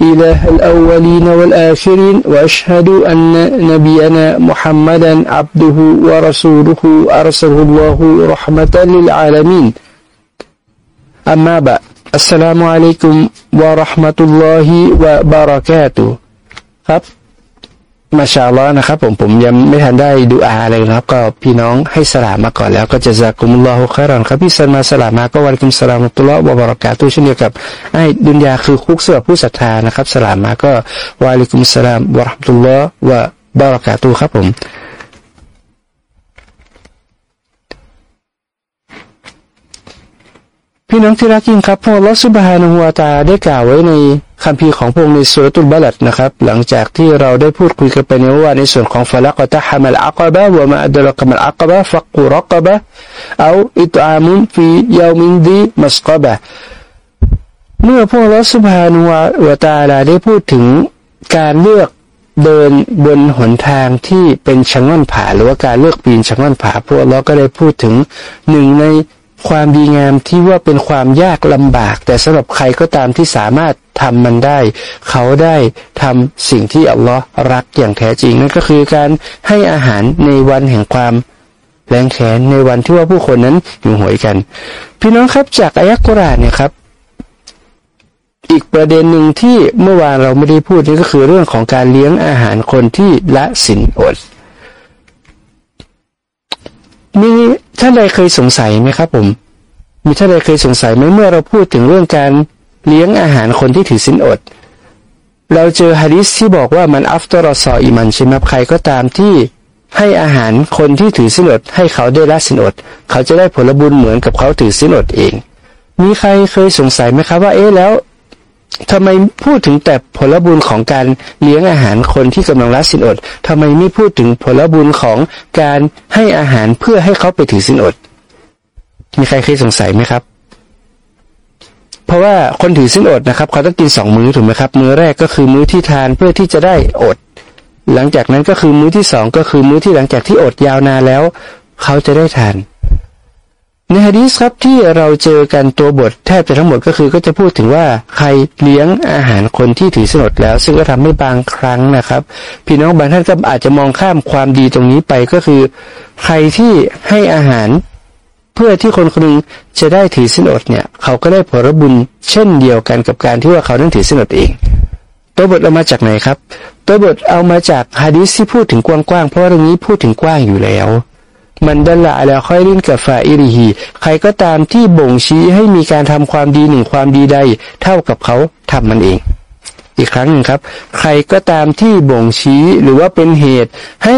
إله الأولين والآخرين وأشهد أن نبينا محمدا عبده ورسوله أرسله الله رحمة للعالمين أما بعد السلام عليكم ورحمة الله وبركاته ครับ มาชาลอนะครับผมผมยังไม่ทันได้ดูอาเลยนะครับ ก็พี่น้องให้สลามมาก่อนแล้วก็จะจากุมุลลอฮุคารอนครับพี่สันมาสลามมาก็วันกุมสลามตุลลอฮ์บารากาตุเช่นเดียวกับไอ้ดุนยาคือคุกเสือผู้ศรัทธานะครับ สลามมาก็วาลิกุมสลามวะรัมตุลลอฮ์วะบารากาตุครับผม พี่น้องที่รักยิ่งครับพระลอสุบฮานุวาตาได้กล่าวไว้ในคำพีของพระองค์ในสุรตุลบาลัดนะครับ หลังจากที่เราได้พูดคุยกันไปในว่าในส่วนของฟลักตะฮามัลอักบะวะมาอัดลกมัลอักบะฟักุรักบะเอาอิตอามุนฟียามินดีมัสกบะเมื่อพระลอสุบฮานุวาตาลาได้พูดถึงการเลือกเดินบนหนทางที่เป็นชะง่อนผาหรือว่าการเลือกปีนชะง่อนผาพวกเราก็ได้พูดถึงหนึ่งใน ความดีงามที่ว่าเป็นความยากลำบาก แต่สำหรับใครก็ตามที่สามารถทำมันได้ เขาได้ทำสิ่งที่อัลลอฮ์รักอย่างแท้จริงนั่นก็คือการให้อาหารในวันแห่งความแรงแค้นในวันที่ว่าผู้คนนั้นอยู่หวยกัน พี่น้องครับจากอายะกุรานเนี่ยครับ อีกประเด็นหนึ่งที่เมื่อวานเราไม่ได้พูดนี่ก็คือเรื่องของการเลี้ยงอาหารคนที่ละสินอด มีท่านใดเคยสงสัยไหมครับผม มีท่านใดเคยสงสัยไหมเมื่อเราพูดถึงเรื่องการเลี้ยงอาหารคนที่ถือสินอด เราเจอฮะดิษที่บอกว่ามันอัฟตอรอซออิมันใช่ไหมใครก็ตามที่ให้อาหารคนที่ถือสินอด ให้เขาได้ละสินอด เขาจะได้ผลบุญเหมือนกับเขาถือสินอดเอง มีใครเคยสงสัยไหมครับว่าเอ๊ะแล้ว ทำไมพูดถึงแต่ผลบุญของการเลี้ยงอาหารคนที่กำลังรัสินอดทำไมไม่พูดถึงผลบุญของการให้อาหารเพื่อให้เขาไปถือสินอด มีใครเคยสงสัยไหมครับ เพราะว่าคนถือสินอดนะครับ เขาต้องกินสองมื้อถูกไหมครับ มื้อแรกก็คือมื้อที่ทานเพื่อที่จะได้อด หลังจากนั้นก็คือมื้อที่สองก็คือมื้อที่หลังจากที่อดยาวนานแล้ว เขาจะได้ทาน ในฮะดีสครับที่เราเจอกันตัวบทแทบจะทั้งหมดก็คือก็จะพูดถึงว่าใครเลี้ยงอาหารคนที่ถือสนดแล้ว ซึ่งก็ทำให้บางครั้งนะครับ พี่น้องบางท่านก็อาจจะมองข้ามความดีตรงนี้ไปก็คือ ใครที่ให้อาหาร เพื่อที่คนคนนึงจะได้ถือสนอดเนี่ย เขาก็ได้ผลบุญเช่นเดียวกันกับการที่ว่าเขานั้นถือสนอดเอง ตัวบทเอามาจากไหนครับ ตัวบทเอามาจากฮะดีสที่พูดถึงกว้างๆเพราะเรื่องนี้พูดถึงกว้างอยู่แล้ว มันดัลละอะไรค่อยลินกับฟาอิริฮีใครก็ตามที่บ่งชี้ให้มีการทำความดีหนึ่งความดีใด เท่ากับเขาทำมันเอง อีกครั้งหนึ่งครับ ใครก็ตามที่บ่งชี้หรือว่าเป็นเหตุให้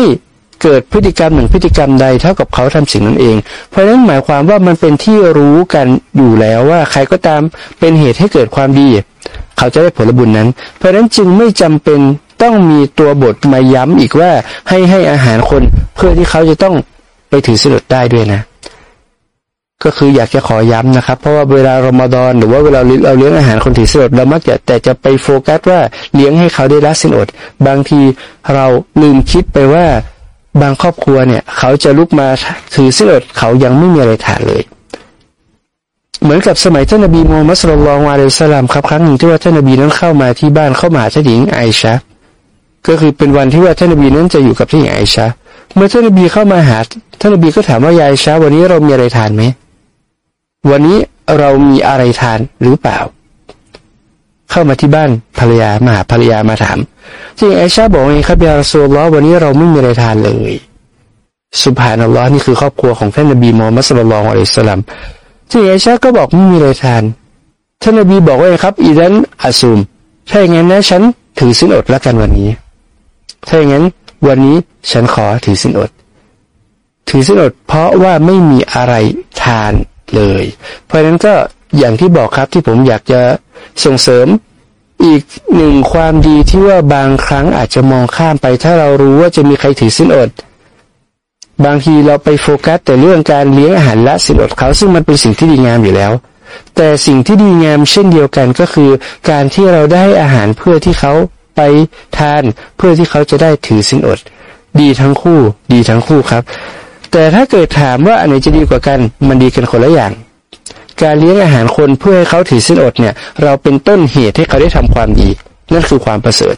เกิดพฤติกรรมหนึ่งพฤติกรรมใดเท่ากับเขาทำสิ่งนั้นเอง เพราะฉะนั้นหมายความว่ามันเป็นที่รู้กันอยู่แล้วว่าใครก็ตามเป็นเหตุให้เกิดความดี เขาจะได้ผลบุญนั้น เพราะฉะนั้นจึงไม่จำเป็นต้องมีตัวบทมาย้ำอีกว่าให้ให้อาหารคนเพื่อที่เขาจะต้อง ไปถือสิลดได้ด้วยนะ ก็คืออยากจะขอย้ำนะครับ เพราะว่าเวลารอมฎอนหรือว่าเวลาเราเลี้ยงอาหารคนถือสิลดเรามักจะแต่จะไปโฟกัสว่าเลี้ยงให้เขาได้ละสินอด บางทีเราลืมคิดไปว่าบางครอบครัวเนี่ย เขาจะลุกมาถือสิลดเขายังไม่มีอะไรทานเลยเหมือนกับสมัยท่านนบีมูฮัมมัดสุลลัลวาเลสลามครับครั้งหนึ่งที่ว่าท่านนบีนั้นเข้ามาที่บ้านเข้ามาท่านหญิงไอชาก็คือเป็นวันที่ว่าท่านนบีนั้นจะอยู่กับท่านหญิงไอชา เมื่อท่านนบีเข้ามาหาท่านนบีก็ถามว่ายายช้าวันนี้เรามีอะไรทานไหมวันนี้เรามีอะไรทานหรือเปล่า เข้ามาที่บ้านภรรยามาหาภรรยามาถามจริงไอชาบอกไงครับยาสูลล้อวันนี้เราไม่มีอะไรทานเลยสุภานัลลอฮ์นี่คือครอบครัวของท่านนบีมูฮัมมัดสุลลัลอะลัยสลัมจริงไอชาก็บอกไม่มีอะไรทานท่านนบีบอกว่าไงครับอีดันอาซูมถ้าอย่างนั้นนะฉันถือสินอดละกันวันนี้ถ้าอย่างนั้น วันนี้ฉันขอถือสินอด ถือสินอดเพราะว่าไม่มีอะไรทานเลย เพราะฉะนั้นก็อย่างที่บอกครับที่ผมอยากจะส่งเสริมอีกหนึ่งความดีที่ว่าบางครั้งอาจจะมองข้ามไป ถ้าเรารู้ว่าจะมีใครถือสินอด บางทีเราไปโฟกัส แต่เรื่องการเลี้ยงอาหารและสินอดเขาซึ่งมันเป็นสิ่งที่ดีงามอยู่แล้ว แต่สิ่งที่ดีงามเช่นเดียวกันก็คือ การที่เราได้อาหารเพื่อที่เขา ไปทานเพื่อที่เขาจะได้ถือสินอด ดีทั้งคู่ ดีทั้งคู่ครับ แต่ถ้าเกิดถามว่าอันไหนจะดีกว่ากัน มันดีกันคนละอย่าง การเลี้ยงอาหารคนเพื่อให้เขาถือสินอดเนี่ย เราเป็นต้นเหตุให้เขาได้ทำความดี นั่นคือความประเสริฐ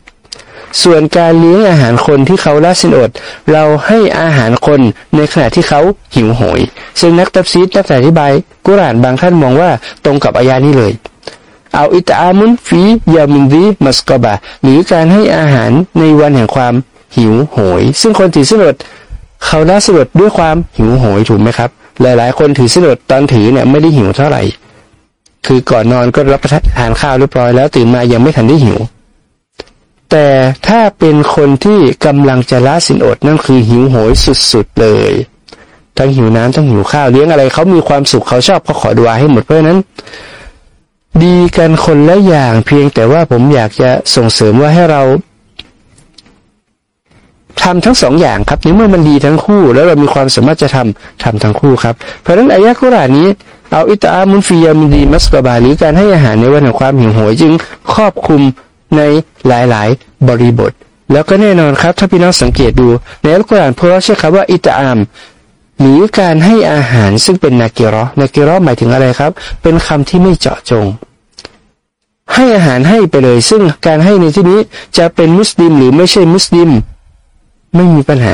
ส่วนการเลี้ยงอาหารคนที่เขาละสินอด เราให้อาหารคนในขณะที่เขาหิวโหย ซึ่งนักตับซีดนักอธิบายกุรานบางท่านมองว่าตรงกับอายานี้เลย เอาอิตามุนฟียามินดีมัสกบะหรือการให้อาหารในวันแห่งความหิวโหย ซึ่งคนถือสินอดเขาละสินอดด้วยความหิวโหยถูกไหมครับ หลายๆ คนถือสินอดตอนถือเนี่ยไม่ได้หิวเท่าไหร่ คือก่อนนอนก็รับประทานข้าวเรียบร้อยแล้วตื่นมายังไม่ทันได้หิว แต่ถ้าเป็นคนที่กำลังจะละสินอดนั่นคือหิวโหยสุดๆเลยทั้งหิวน้ำทั้งหิวข้าวเลี้ยงอะไรเขามีความสุขเขาชอบเขาขอดูอาให้หมดเพราะนั้น ดีกันคนละอย่างเพียงแต่ว่าผมอยากจะส่งเสริมว่าให้เราทำทั้งสองอย่างครับในเมื่อมันดีทั้งคู่ แล้วเรามีความสามารถจะทำทำทั้งคู่ครับ เพราะฉะนั้นอายะกุรานี้ เอาอิตามุนฟิยามินดีมัสกบาหรือการให้อาหารในวันแห่งความหิวโหยจึงครอบคลุมในหลายๆ บริบท แล้วก็แน่นอนครับ ถ้าพี่น้องสังเกตดู ในอัลกุรอานพวกเราใช้คำว่าอิตาม หรือการให้อาหารซึ่งเป็นนาเกรอนาเกรอหมายถึงอะไรครับ เป็นคำที่ไม่เจาะจง ให้อาหารให้ไปเลย ซึ่งการให้ในที่นี้จะเป็นมุสลิมหรือไม่ใช่มุสลิม ไม่มีปัญหา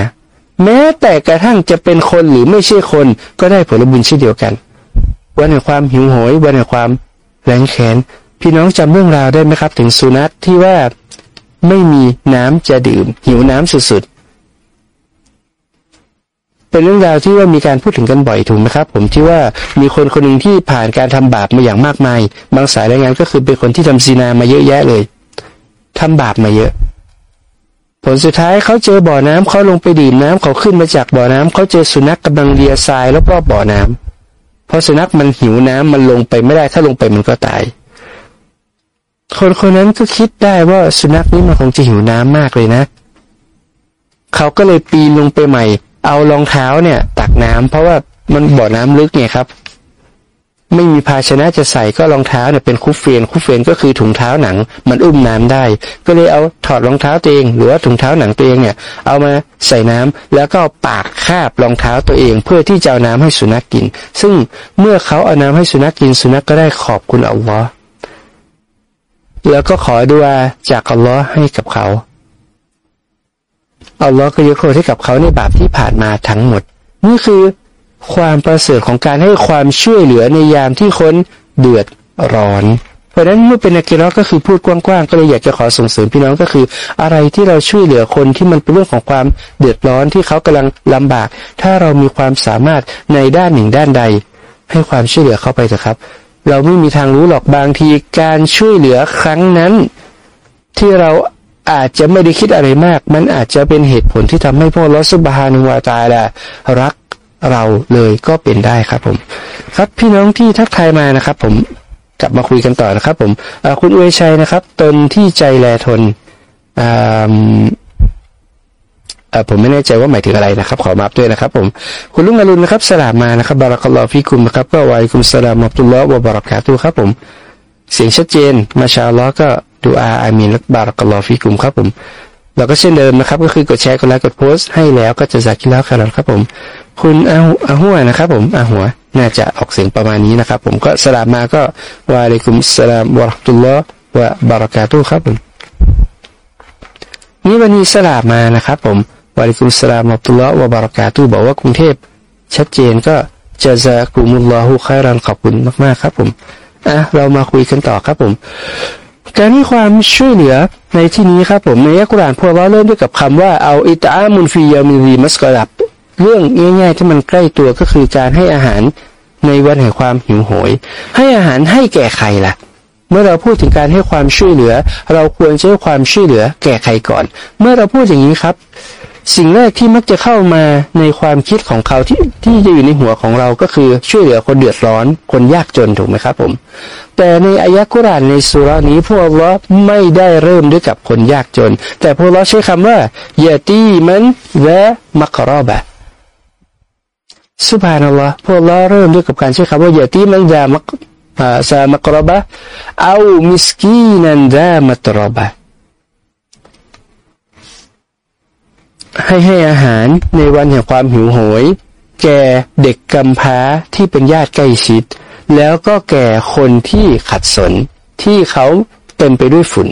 แม้แต่กระทั่งจะเป็นคนหรือไม่ใช่คนก็ได้ผลบุญเช่นเดียวกัน วันแห่งความหิวโหย วันแห่งความแรงแค้นพี่น้องจำเรื่องราวได้ไหมครับ ถึงสุนัขที่ว่าไม่มีน้ำจะดื่ม หิวน้ำสุดๆ เป็นเรื่องราวที่ว่ามีการพูดถึงกันบ่อยถูกไหมครับ ผมที่ว่ามีคนคนหนึ่งที่ผ่านการทำบาปมาอย่างมากมาย บางสายรายงานก็คือเป็นคนที่ทำซีนามาเยอะแยะเลยทำบาปมาเยอะ ผลสุดท้ายเขาเจอบ่อน้ำเขาลงไปดื่มน้ำเขาขึ้นมาจากบ่อน้ำเขาเจอสุนัขกกำลังเลียทรายรอบๆบ่อน้ำเพราะสุนัขมันหิวน้ำมันลงไปไม่ได้ถ้าลงไปมันก็ตายคนคนนั้นก็คิดได้ว่าสุนัขนี้มันคงจะหิวน้ำมากเลยนะ เขาก็เลยปีนลงไปใหม่ เอารองเท้าเนี่ย ตักน้ำเพราะว่ามันบ่อน้ำลึกไงครับ ไม่มีภาชนะจะใส่ก็รองเท้าเนี่ยเป็นคุฟเฟียนคุฟเฟียนก็คือถุงเท้าหนัง มันอุ้มน้ำได้ ก็เลยเอาถอดรองเท้าตัวเองหรือว่าถุงเท้าหนังตัวเองเนี่ย เอามาใส่น้ำแล้วก็ปากคาบรองเท้าตัวเอง เพื่อที่จะเอาน้ำให้สุนัขกกิน ซึ่งเมื่อเขาเอาน้ำให้สุนัขกกินสุนัขกก็ได้ขอบคุณอัลลอฮ์แล้วก็ขอดุอาจากอัลลอฮ์ให้กับเขา อัลลอฮ์ก็ยกโทษให้กับเขาในบาปที่ผ่านมาทั้งหมด นี่คือความประเสริฐของการให้ความช่วยเหลือในยามที่คนเดือดร้อน เพราะฉะนั้นเมื่อเป็นนักกีฬาก็คือพูดกว้างๆก็เลยอยากจะขอส่งเสริมพี่น้องก็คือ อะไรที่เราช่วยเหลือคนที่มันเป็นเรื่องของความเดือดร้อนที่เขากำลังลำบาก ถ้าเรามีความสามารถในด้านหนึ่งด้านใด ให้ความช่วยเหลือเข้าไปเถอะครับ เราไม่มีทางรู้หรอกบางทีการช่วยเหลือครั้งนั้น ที่เรา อาจจะไม่ได้คิดอะไรมาก มันอาจจะเป็นเหตุผลที่ทำให้พวกลอสุบฮานุวาตาละรักเราเลยก็เป็นได้ครับผม ครับพี่น้องที่ทักทายมานะครับ ผมกลับมาคุยกันต่อนะครับ ผมคุณอวยชัยนะครับ ตนที่ใจแลทนผมไม่แน่ใจว่าหมายถึงอะไรนะครับ ขอมาด้วยนะครับ ผม คุณลุงอรุณนะครับสลามมานะครับบารักัลลอฮฟิคุมนะครับก็วายคุมสลามอับตุลลอฮ์วะบารักาตุครับผม เสียงชัดเจน มาชาลอก็ ดูอาอามีนบารักัลลอฮฟิคุมครับผมเราก็เช่นเดิมนะครับ ก็คือกดแชร์กดไลค์กดโพสต์ให้แล้วก็จะจากกินแล้วครับผม คุณอาอาหัวนะครับ ผมอาหัวน่าจะออกเสียงประมาณนี้นะครับ ผมก็สลามมาก็วาลิคุมสลามวะรักตุลลอฮ์วะบารักาตุครับผมนี่วันนี้สลามมานะครับ ผมวะลิกุมสลามอับตุลลอฮ์วะบารักาตุบอกว่ากรุงเทพชัดเจนก็จะจะกุมุลลอฮุค่รันขอบคุณมากๆครับ ผมอะเรามาคุยกันต่อครับผม การให้ความช่วยเหลือในที่นี้ครับผมในอัลกุรอานพวกเราเริ่มด้วยกับคำว่าเอาอิตามุนฟียามิรีมัสกลับ เรื่องง่าย ๆ ที่มันใกล้ตัวก็คือการให้อาหารในวันแห่งความหิวโหย ให้อาหารให้แก่ใครล่ะ เมื่อเราพูดถึงการให้ความช่วยเหลือ เราควรจะให้ความช่วยเหลือแก่ใครก่อน เมื่อเราพูดอย่างนี้ครับ สิ่งแรกที่มักจะเข้ามาในความคิดของเขาที่ที่จะอยู่ในหัวของเราก็คือช่วยเหลือคนเดือดร้อนคนยากจนถูกไหมครับผม แต่ในอายะกุรานในสุรานี้พวกเราไม่ได้เริ่มด้วยกับคนยากจน แต่พวกเราใช้คำว่ายาตีมันและมักรอบะสุภานัลลอฮ์พวกเราเริ่มด้วยกับการใช้คำว่ายาตีมันดามักซามกรอบะเอามิสกีนันดามัตรอบะ ให้ให้อาหารในวันแห่งความหิวโหย แก่เด็กกำพร้าที่เป็นญาติใกล้ชิด แล้วก็แก่คนที่ขัดสนที่เขาเต็มไปด้วยฝุ่น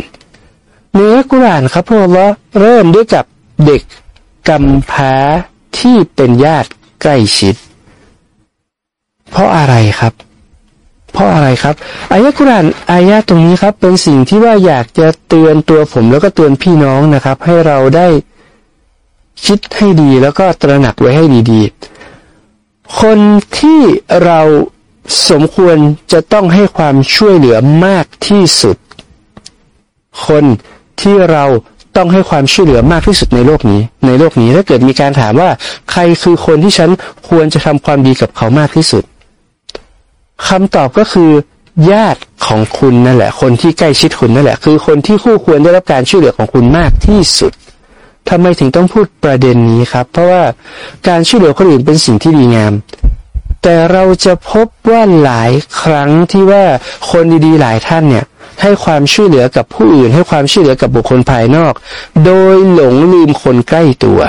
เนื้อกุรานครับพวกเราเริ่มด้วยกับเด็กกำพร้าที่เป็นญาติใกล้ชิด เพราะอะไรครับ เพราะอะไรครับอายะกุรานอายะตรงนี้ครับ เป็นสิ่งที่ว่าอยากจะเตือนตัวผมแล้วก็เตือนพี่น้องนะครับ ให้เราได้ คิดให้ดีแล้วก็ตระหนักไว้ให้ดีๆ คนที่เราสมควรจะต้องให้ความช่วยเหลือมากที่สุด คนที่เราต้องให้ความช่วยเหลือมากที่สุดในโลกนี้ ในโลกนี้ถ้าเกิดมีการถามว่า ใครคือคนที่ฉันควรจะทำความดีกับเขามากที่สุดคำตอบก็คือ ญาติของคุณนั่นแหละ คนที่ใกล้ชิดคุณนั่นแหละ คือคนที่คู่ควรได้รับการช่วยเหลือของคุณมากที่สุด ทำไมถึงต้องพูดประเด็นนี้ครับ เพราะว่าการช่วยเหลือคนอื่นเป็นสิ่งที่ดีงาม แต่เราจะพบว่าหลายครั้งที่ว่าคนดีๆหลายท่านเนี่ย ให้ความช่วยเหลือกับผู้อื่น ให้ความช่วยเหลือกับบุคคลภายนอก โดยหลงลืมคนใกล้ตัว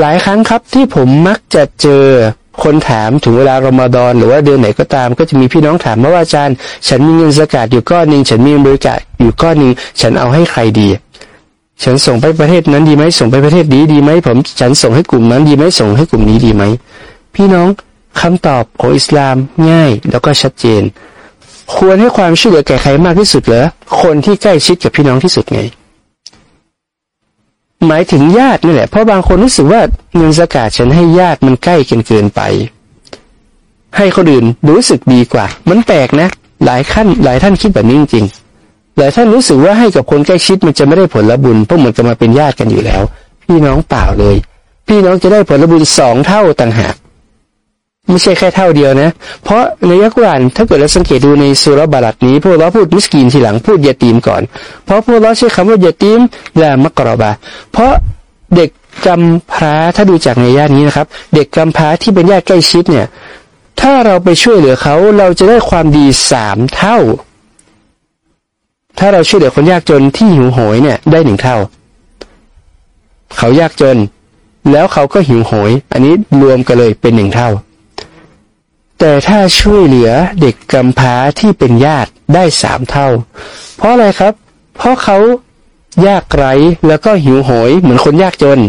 หลายครั้งครับที่ผมมักจะเจอคนถามถึงเวลารอมฎอนหรือว่าเดือนไหนก็ตาม ก็จะมีพี่น้องถามว่าอาจารย์ ฉันมีเงินสกาดอยู่ก้อนหนึ่งฉันมีบริการอยู่ก้อนหนึ่งฉันเอาให้ใครดี ฉันส่งไปประเทศนั้นดีไหมส่งไปประเทศนี้ดีไหมผมฉันส่งให้กลุ่มนั้นดีไหมส่งให้กลุ่มนี้ดีไหมพี่น้องคำตอบของอิสลามง่ายแล้วก็ชัดเจน ควรให้ความช่วยเหลือแก่ใครมากที่สุดเหรอคนที่ใกล้ชิดกับพี่น้องที่สุดไง หมายถึงญาตินี่แหละเพราะบางคนรู้สึกว่าเงินสกาดฉันให้ญาติมันใกล้เกินเกินไป ให้คนอื่นรู้สึกดีกว่า มันแปลกนะ หลายขั้นหลายท่านคิดแบบนี้จริงๆ แต่ท่านรู้สึกว่าให้กับคนใกล้ชิดมันจะไม่ได้ผลบุญเพราะเหมือนกับมาเป็นญาติกันอยู่แล้ว พี่น้องเปล่าเลย พี่น้องจะได้ผลบุญสองเท่าต่างหากไม่ใช่แค่เท่าเดียวนะ เพราะในยักษ์วันถ้าเกิดเราสังเกตดูในสุรบาลัดนี้พวกเราพูดมิสกีนทีหลังพูดยาตีมก่อน เพราะพวกเราใช้คำว่ายาตีมและมักกรบา เพราะเด็กกำพร้าถ้าดูจากในญาตินี้นะครับ เด็กกำพร้าที่เป็นญาติใกล้ชิดเนี่ย ถ้าเราไปช่วยเหลือเขาเราจะได้ความดีสามเท่า ถ้าเราช่วยเหลือคนยากจนที่หิวโหยเนี่ยได้หนึ่งเท่า เขายากจน แล้วเขาก็หิวโหย อันนี้รวมกันเลยเป็นหนึ่งเท่า แต่ถ้าช่วยเหลือเด็กกำพร้าที่เป็นญาติได้สามเท่า เพราะอะไรครับ เพราะเขายากไร้แล้วก็หิวโหยเหมือนคนยากจน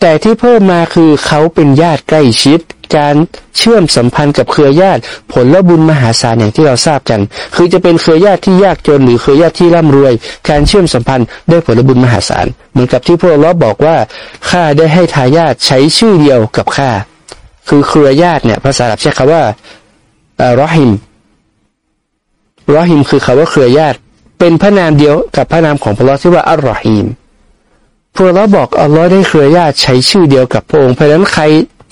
แต่ที่เพิ่มมาคือเขาเป็นญาติใกล้ชิด การเชื่อมสัมพันธ์กับเครือญาติ ผลและบุญมหาศาลอย่างที่เราทราบกัน คือจะเป็นเครือญาติที่ยากจนหรือเครือญาติที่ร่ำรวย การเชื่อมสัมพันธ์ได้ผลบุญมหาศาลเหมือนกับที่พวกเราบอกว่าข้าได้ให้ทายาทใช้ชื่อเดียวกับข้าคือเครือญาติเนี่ยภาษาอับใช้คำว่ารอฮิมรอฮิมคือคาว่าเครือญาติ เป็นพระนามเดียวกับพระนามของพระลอที่ว่าอัลรอฮิมพวกเราบอกอัลลอฮ์ได้เครือญาติใช้ชื่อเดียวกับพระองค์เพราะนั้นใคร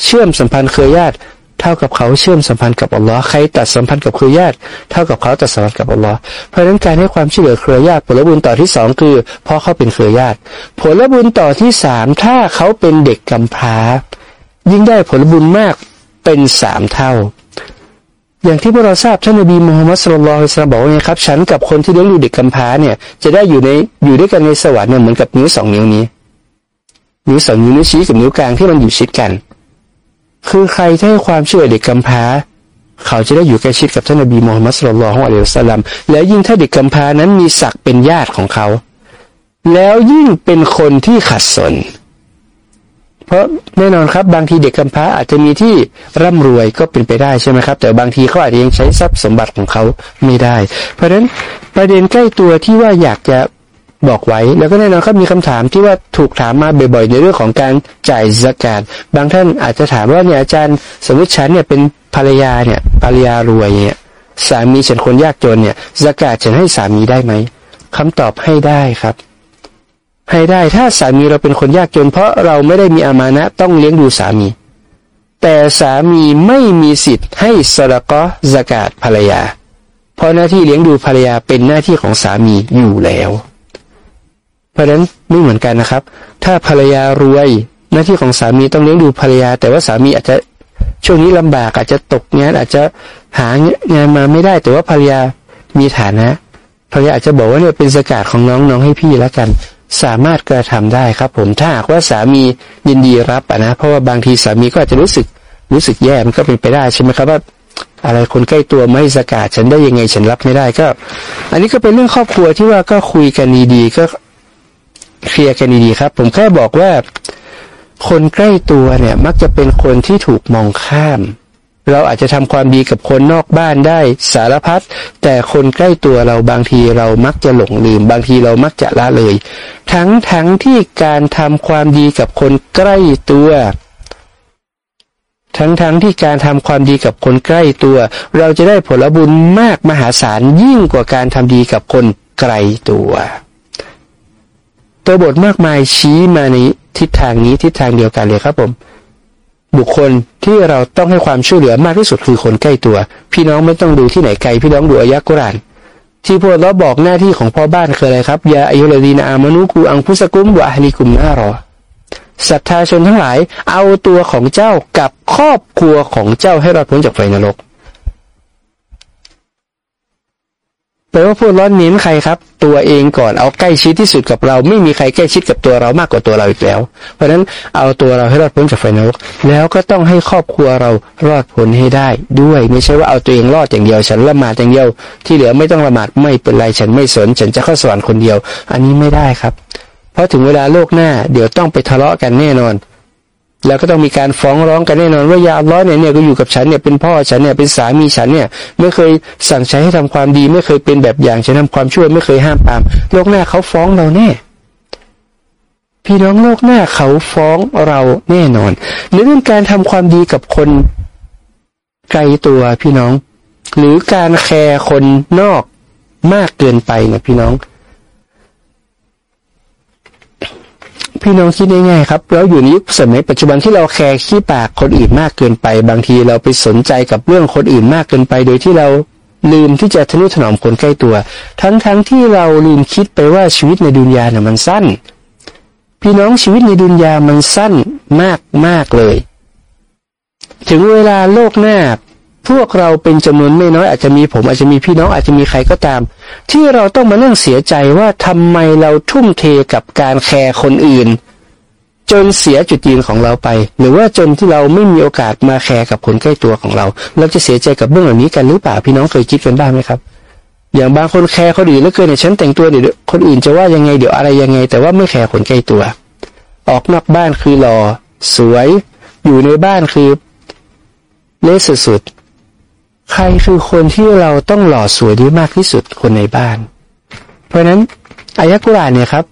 เชื่อมสัมพันธ์เครือญาติเท่ากับเขาเชื่อมสัมพันธ์กับอัลลอฮ์ใครตัดสัมพันธ์กับเครือญาติเท่ากับเขาตัดสัมพันธ์กับอัลลอฮ์เพราะฉะนั้นการให้ความช่วยเหลือเครือญาติผลบุญต่อที่สองคือเพราะเขาเป็นเครือญาติ ผลบุญต่อที่สามถ้าเขาเป็นเด็กกำพร้า ยิ่งได้ผลบุญมากเป็นสามเท่า อย่างที่พวกเราทราบท่านนบีมูฮัมมัดสุลลัลฮิสลาบอกว่าไงครับ ฉันกับคนที่เลี้ยงดูเด็กกำพร้าเนี่ยจะได้อยู่ในอยู่ด้วยกันในสวรรค์เนี่ยเหมือนกับนิ้วสองนิ้วนี้นิ้วสองนิ้วนิ้วชี้กับนิ้วกลางที่มันอยู่ชิดกัน คือใครที่ให้ความช่วยเด็กกำพร้า เขาจะได้อยู่ใกล้ชิดกับท่านนบีมูฮัมมัดสุลลัลของอะลัยฮิสลามและยิ่งถ้าเด็กกำพร้านั้นมีศักดิ์เป็นญาติของเขา แล้วยิ่งเป็นคนที่ขัดสน เพราะแน่นอนครับบางทีเด็กกำพร้าอาจจะมีที่ร่ำรวยก็เป็นไปได้ใช่ไหมครับ แต่บางทีเขาอาจจะยังใช้ทรัพย์สมบัติของเขาไม่ได้ เพราะฉะนั้นประเด็นใกล้ตัวที่ว่าอยากจะ บอกไว้ แล้วก็แน่นอนครับมีคำถามที่ว่าถูกถามมาบ่อยๆในเรื่องของการจ่ายสกาดบางท่านอาจจะถามว่าเนี่ยอาจารย์สมมติฉันเนี่ยเป็นภรรยาเนี่ยภรรยารวยเนี่ยสามีฉันคนยากจนเนี่ยสกาดฉันให้สามีได้ไหมคำตอบให้ได้ครับให้ได้ถ้าสามีเราเป็นคนยากจน เพราะเราไม่ได้มีอามานะต้องเลี้ยงดูสามี แต่สามีไม่มีสิทธิ์ให้สระก็สกาดภรรยา เพราะหน้าที่เลี้ยงดูภรรยาเป็นหน้าที่ของสามีอยู่แล้ว เพราะฉะนั้นไม่เหมือนกันนะครับ ถ้าภรรยารวย หน้าที่ของสามีต้องเลี้ยงดูภรรยา แต่ว่าสามีอาจจะช่วงนี้ลำบากอาจจะตกงานอาจจะหางานมาไม่ได้ แต่ว่าภรรยามีฐานะภรรยาอาจจะบอกว่าเนี่ยเป็นสกาดของน้องน้องให้พี่แล้วกัน สามารถกระทำได้ครับ ผมถ้าหากว่าสามียินดีรับอะนะ เพราะว่าบางทีสามีก็อาจจะรู้สึกรู้สึกแย่มันก็เป็นไปได้ใช่ไหมครับว่าอะไรคนใกล้ตัวไม่สกาดฉันได้ยังไงฉันรับไม่ได้ก็ อันนี้ก็เป็นเรื่องครอบครัวที่ว่าก็คุยกันดีๆก็ เคลียร์กันดีๆครับ ผมแค่บอกว่า คนใกล้ตัวเนี่ย มักจะเป็นคนที่ถูกมองข้าม เราอาจจะทำความดีกับคนนอกบ้านได้สารพัดแต่คนใกล้ตัวเราบางทีเรามักจะหลงลืม บางทีเรามักจะละเลย ทั้งทั้งที่การทำความดีกับคนใกล้ตัว ทั้งๆทที่การทำความดีกับคนใกล้ตัว เราจะได้ผลบุญมากมหาศาลยิ่งกว่าการทำดีกับคนไกลตัว ตัวบทมากมายชี้มาในทิศทางนี้ทิศทางเดียวกันเลยครับผม บุคคลที่เราต้องให้ความช่วยเหลือมากที่สุดคือคนใกล้ตัว พี่น้องไม่ต้องดูที่ไหนไกล พี่น้องดูอายะกุรานที่พวกเราบอกหน้าที่ของพ่อบ้านคืออะไรครับยาอายุลดีนาอามนุกูอังพุสกุมวะฮนิกุมนารอศรัทธาชนทั้งหลาย เอาตัวของเจ้ากับครอบครัวของเจ้าให้รอดพ้นจากไฟนรก แปลว่าพูดร้อนเน้นใครครับ ตัวเองก่อนเอาใกล้ชิดที่สุดกับเรา ไม่มีใครใกล้ชิดกับตัวเรามากกว่าตัวเราอีกแล้ว เพราะฉะนั้นเอาตัวเราให้รอดพ้นจากไฟนรกแล้วก็ต้องให้ครอบครัวเรารอดพ้นให้ได้ ด้วยไม่ใช่ว่าเอาตัวเองรอดอย่างเดียว ฉันละหมาดอย่างเดียว ที่เหลือไม่ต้องละหมาดไม่เป็นไรฉันไม่สน ฉันจะเข้าสวรรค์คนเดียว อันนี้ไม่ได้ครับ เพราะถึงเวลาโลกหน้า เดี๋ยวต้องไปทะเลาะกันแน่นอน แล้วก็ต้องมีการฟ้องร้องกันแน่นอนว่ายาร้อยเนี่ยเนี่ยก็อยู่กับฉันเนี่ยเป็นพ่อฉันเนี่ยเป็นสามีฉันเนี่ยไม่เคยสั่งใช้ให้ทำความดี ไม่เคยเป็นแบบอย่างฉันทาความช่วยไม่เคยห้ามปามโลกหน้าเขาฟ้องเราแน่พี่น้องโลกหน้าเขาฟ้องเราแน่นอนในเรื่องการทำความดีกับคนไกลตัวพี่น้อง หรือการแคร์คนนอกมากเกินไปเนี่ยพี่น้อง พี่น้องคิดง่ายๆครับเราอยู่ในยุคสมัยปัจจุบันที่เราแคร์ขี้ปากคนอื่นมากเกินไป บางทีเราไปสนใจกับเรื่องคนอื่นมากเกินไป โดยที่เราลืมที่จะทนุถนอมคนใกล้ตัว ทั้งๆทที่เราลืมคิดไปว่าชีวิตในดุนยาเนี่ยมันสั้น พี่น้องชีวิตในดุนยามันสั้นมากมากเลย ถึงเวลาโลกหน้า พวกเราเป็นจำนวนไม่น้อยอาจจะมีผมอาจจะมีพี่น้องอาจจะมีใครก็ตาม ที่เราต้องมานั่งเสียใจว่าทำไมเราทุ่มเทกับการแคร์คนอื่น จนเสียจุดยืนของเราไป หรือว่าจนที่เราไม่มีโอกาสมาแคร์กับคนใกล้ตัวของเรา เราจะเสียใจกับเรื่องเหล่านี้กันหรือเปล่าพี่น้องเคยคิดกันบ้างไหมครับ อย่างบางคนแคร์คนอื่นแล้วเกินเนี่ยฉันแต่งตัวเดี๋ยวคนอื่นจะว่ายังไงเดี๋ยวอะไรยังไง แต่ว่าไม่แคร์คนใกล้ตัว ออกนอกบ้านคือหล่อสวย อยู่ในบ้านคือเละสุด ใครคือคนที่เราต้องหล่อสวยด้มากที่สุดคนในบ้าน เพราะนั้นอายะกุรานเนี่ยครับ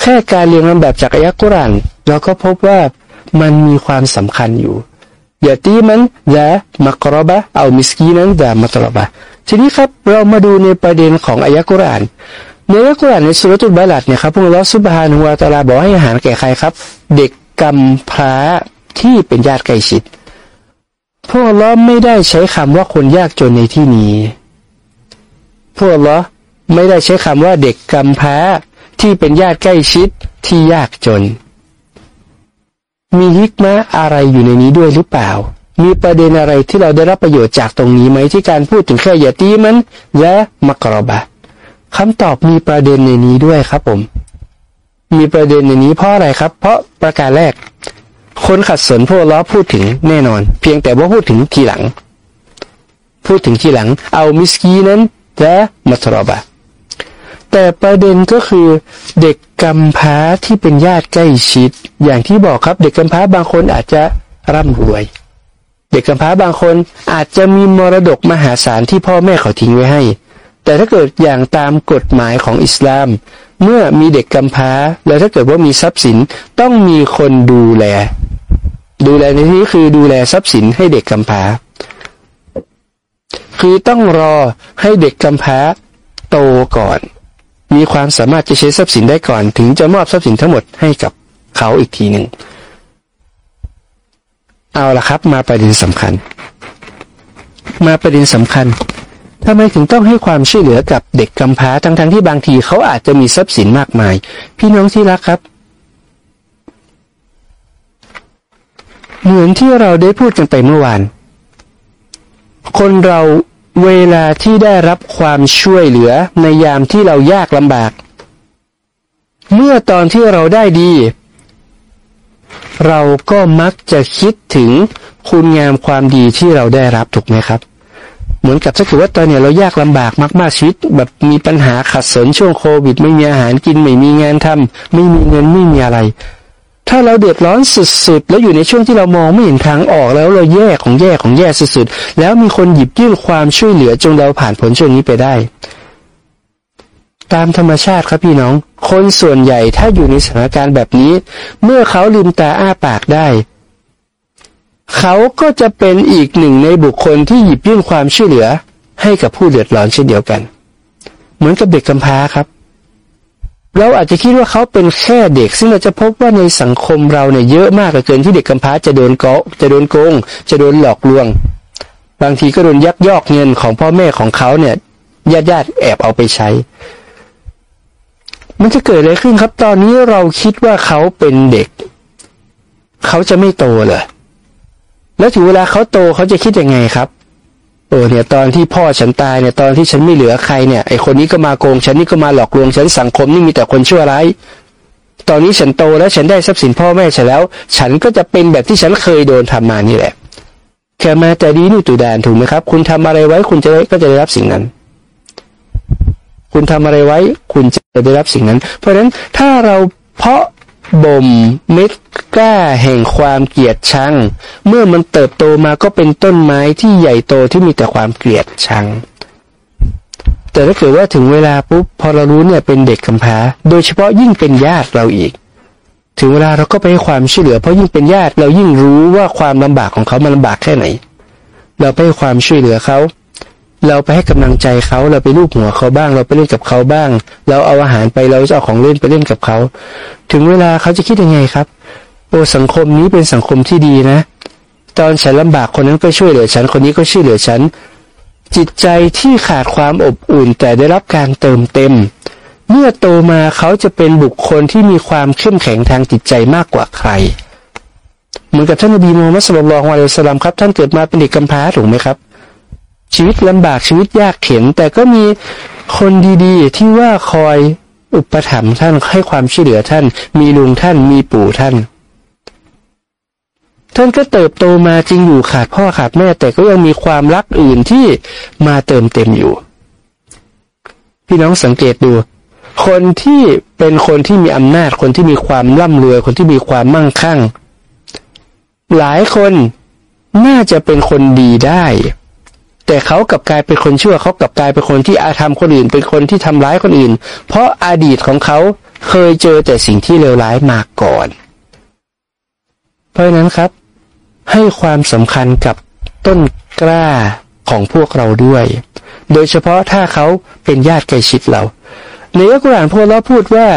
แค่การเรียงลำแบบจากอายะกุรานเราก็พบว่ามันมีความสำคัญอยู่อย่าตีมันและมักรบะเอามิสกีนั้นด่ามัตรบะทีนี้ครับเรามาดูในประเด็นของอายะกุรานในอายะกุรานในสุรตุบาลัดเนี่ยครับพวกเราสุบฮานุวาตาลาบอกให้อาหารแก่ใครครับ เด็กกำพร้าที่เป็นญาติใกล้ชิด พวกล้อไม่ได้ใช้คำว่าคนยากจนในที่นี้ พวกล้อไม่ได้ใช้คำว่าเด็กกำพร้าที่เป็นญาติใกล้ชิดที่ยากจน มีฮิกมะอะไรอยู่ในนี้ด้วยหรือเปล่า มีประเด็นอะไรที่เราได้รับประโยชน์จากตรงนี้ไหมที่การพูดถึงแค่ยาตีมัน และมักรบะคำตอบมีประเด็นในนี้ด้วยครับผม มีประเด็นในนี้เพราะอะไรครับ เพราะประการแรก คนขัดสนพวกล้อพูดถึงแน่นอน เพียงแต่ว่าพูดถึงทีหลัง พูดถึงทีหลัง เอามิสกีนั้นและมัตรบะแต่ประเด็นก็คือเด็กกำพร้าที่เป็นญาติใกล้ชิด อย่างที่บอกครับเด็กกำพร้าบางคนอาจจะร่ำรวย เด็กกำพร้าบางคนอาจจะมีมรดกมหาศาลที่พ่อแม่เขาทิ้งไว้ให้ แต่ถ้าเกิดอย่างตามกฎหมายของอิสลาม เมื่อมีเด็กกำพร้า แล้วถ้าเกิดว่ามีทรัพย์สินต้องมีคนดูแล ดูแลในที่คือดูแลทรัพย์สินให้เด็กกำพร้า คือต้องรอให้เด็กกำพร้าโตก่อน มีความสามารถจะใช้ทรัพย์สินได้ก่อน ถึงจะมอบทรัพย์สินทั้งหมดให้กับเขาอีกทีหนึ่งเอาละครับ มาประเด็นสำคัญ มาประเด็นสำคัญทำไมถึงต้องให้ความช่วยเหลือกับเด็กกำพร้าทั้งๆทที่บางทีเขาอาจจะมีทรัพย์สินมากมาย พี่น้องที่รักครับ เหมือนที่เราได้พูดกันไปเมื่อวาน คนเราเวลาที่ได้รับความช่วยเหลือในยามที่เรายากลำบาก เมื่อตอนที่เราได้ดี เราก็มักจะคิดถึงคุณงามความดีที่เราได้รับถูกไหมครับ เหมือนกับถ้าเกิดว่าตอนนี้เรายากลำบากมากๆชีวิต แบบมีปัญหาขัดสนช่วงโควิด ไม่มีอาหารกินไม่มีงานทำไม่มีเงินไม่มีอะไร ถ้าเราเดือดร้อนสุดๆ แล้วอยู่ในช่วงที่เรามองไม่เห็นทางออกแล้วเราแย่ของแย่ของแย่สุดๆ แล้วมีคนหยิบยื่นความช่วยเหลือจนเราผ่านผลช่วงนี้ไปได้ ตามธรรมชาติครับพี่น้อง คนส่วนใหญ่ถ้าอยู่ในสถานการณ์แบบนี้ เมื่อเขาลืมตาอ้าปากได้ เขาก็จะเป็นอีกหนึ่งในบุคคลที่หยิบยื่นความช่วยเหลือ ให้กับผู้เดือดร้อนเช่นเดียวกัน เหมือนกับเด็กกำพร้าครับ เราอาจจะคิดว่าเขาเป็นแค่เด็ก ซึ่งเราจะพบว่าในสังคมเราเนี่ยเยอะมากเกินที่เด็กกำพร้าจะโดนเกาะจะโดนโกง จะโดนหลอกลวง บางทีก็โดนยักยอกเงินของพ่อแม่ของเขาเนี่ยญาติญาติแอบเอาไปใช้ มันจะเกิดอะไรขึ้นครับ ตอนนี้เราคิดว่าเขาเป็นเด็ก เขาจะไม่โตเลยแล้วถึงเวลาเขาโตเขาจะคิดยังไงครับ ออเนี่ยตอนที่พ่อฉันตายเนี่ยตอนที่ฉันไม่เหลือใครเนี่ยไอคนนี้ก็มาโกงฉันนี่ก็มาหลอกลวงฉันสังคมนี่มีแต่คนชั่วร้ายตอนนี้ฉันโตแล้วฉันได้ทรัพย์สินพ่อแม่ฉันแล้ว ฉันก็จะเป็นแบบที่ฉันเคยโดนทำมานี่แหละแค่มาแต่ดีนี่ตูดานถูกไหมครับ คุณทำอะไรไว้คุณจะก็จะได้รับสิ่งนั้น คุณทำอะไรไว้ คุณจะได้รับสิ่งนั้น เพราะฉะนั้นถ้าเราเพาะ บ่มเม็ดกล้าแห่งความเกลียดชัง เมื่อมันเติบโตมาก็เป็นต้นไม้ที่ใหญ่โตที่มีแต่ความเกลียดชัง แต่ถ้าเกิดว่าถึงเวลาปุ๊บพอเรารู้เนี่ยเป็นเด็กกำพร้า โดยเฉพาะยิ่งเป็นญาติเราอีก ถึงเวลาเราก็ไปให้ความช่วยเหลือ เพราะยิ่งเป็นญาติเรายิ่งรู้ว่าความลำบากของเขามันลำบากแค่ไหน เราไปให้ความช่วยเหลือเขา เราไปให้กำลังใจเขาเราไปลูบหัวเขาบ้าง เราไปเล่นกับเขาบ้าง เราเอาอาหารไปเราจะเอาของเล่นไปเล่นกับเขา ถึงเวลาเขาจะคิดยังไงครับโอ้สังคมนี้เป็นสังคมที่ดีนะ ตอนฉันลำบากคนนั้นก็ช่วยเหลือฉันคนนี้ก็ช่วยเหลือฉัน จิตใจที่ขาดความอบอุ่นแต่ได้รับการเติมเต็ม เมื่อโตมาเขาจะเป็นบุคคลที่มีความเข้มแข็งทางจิตใจมากกว่าใคร เหมือนกับท่านนบีมูฮัมมัดสุลลัลฮวาเลสลามครับ ท่านเกิดมาเป็นเด็กกำพร้าถูกไหมครับ ชีวิตลำบากชีวิตยากเข็น แต่ก็มีคนดีๆ ที่ว่าคอยอุปถัมภ์ท่านให้ความช่วยเหลือท่าน มีลุงท่านมีปู่ท่าน ท่านก็เติบโตมาจริงอยู่ขาดพ่อขาดแม่ แต่ก็ยังมีความรักอื่นที่มาเติมเต็มอยู่ พี่น้องสังเกตดู คนที่เป็นคนที่มีอำนาจคนที่มีความร่ำรวย คนที่มีความมั่งคั่ง หลายคนน่าจะเป็นคนดีได้ แต่เขากับกลายเป็นคนชั่วเขากับกลายเป็นคนที่อาธรรมคนอื่น เป็นคนที่ทำร้ายคนอื่น เพราะอดีตของเขาเคยเจอแต่สิ่งที่เลวร้ายมาก่อน เพราะนั้นครับ ให้ความสำคัญกับต้นกล้าของพวกเราด้วย โดยเฉพาะถ้าเขาเป็นญาติใกล้ชิดเรา ในอัลกุรอานพวกเราพูดว่า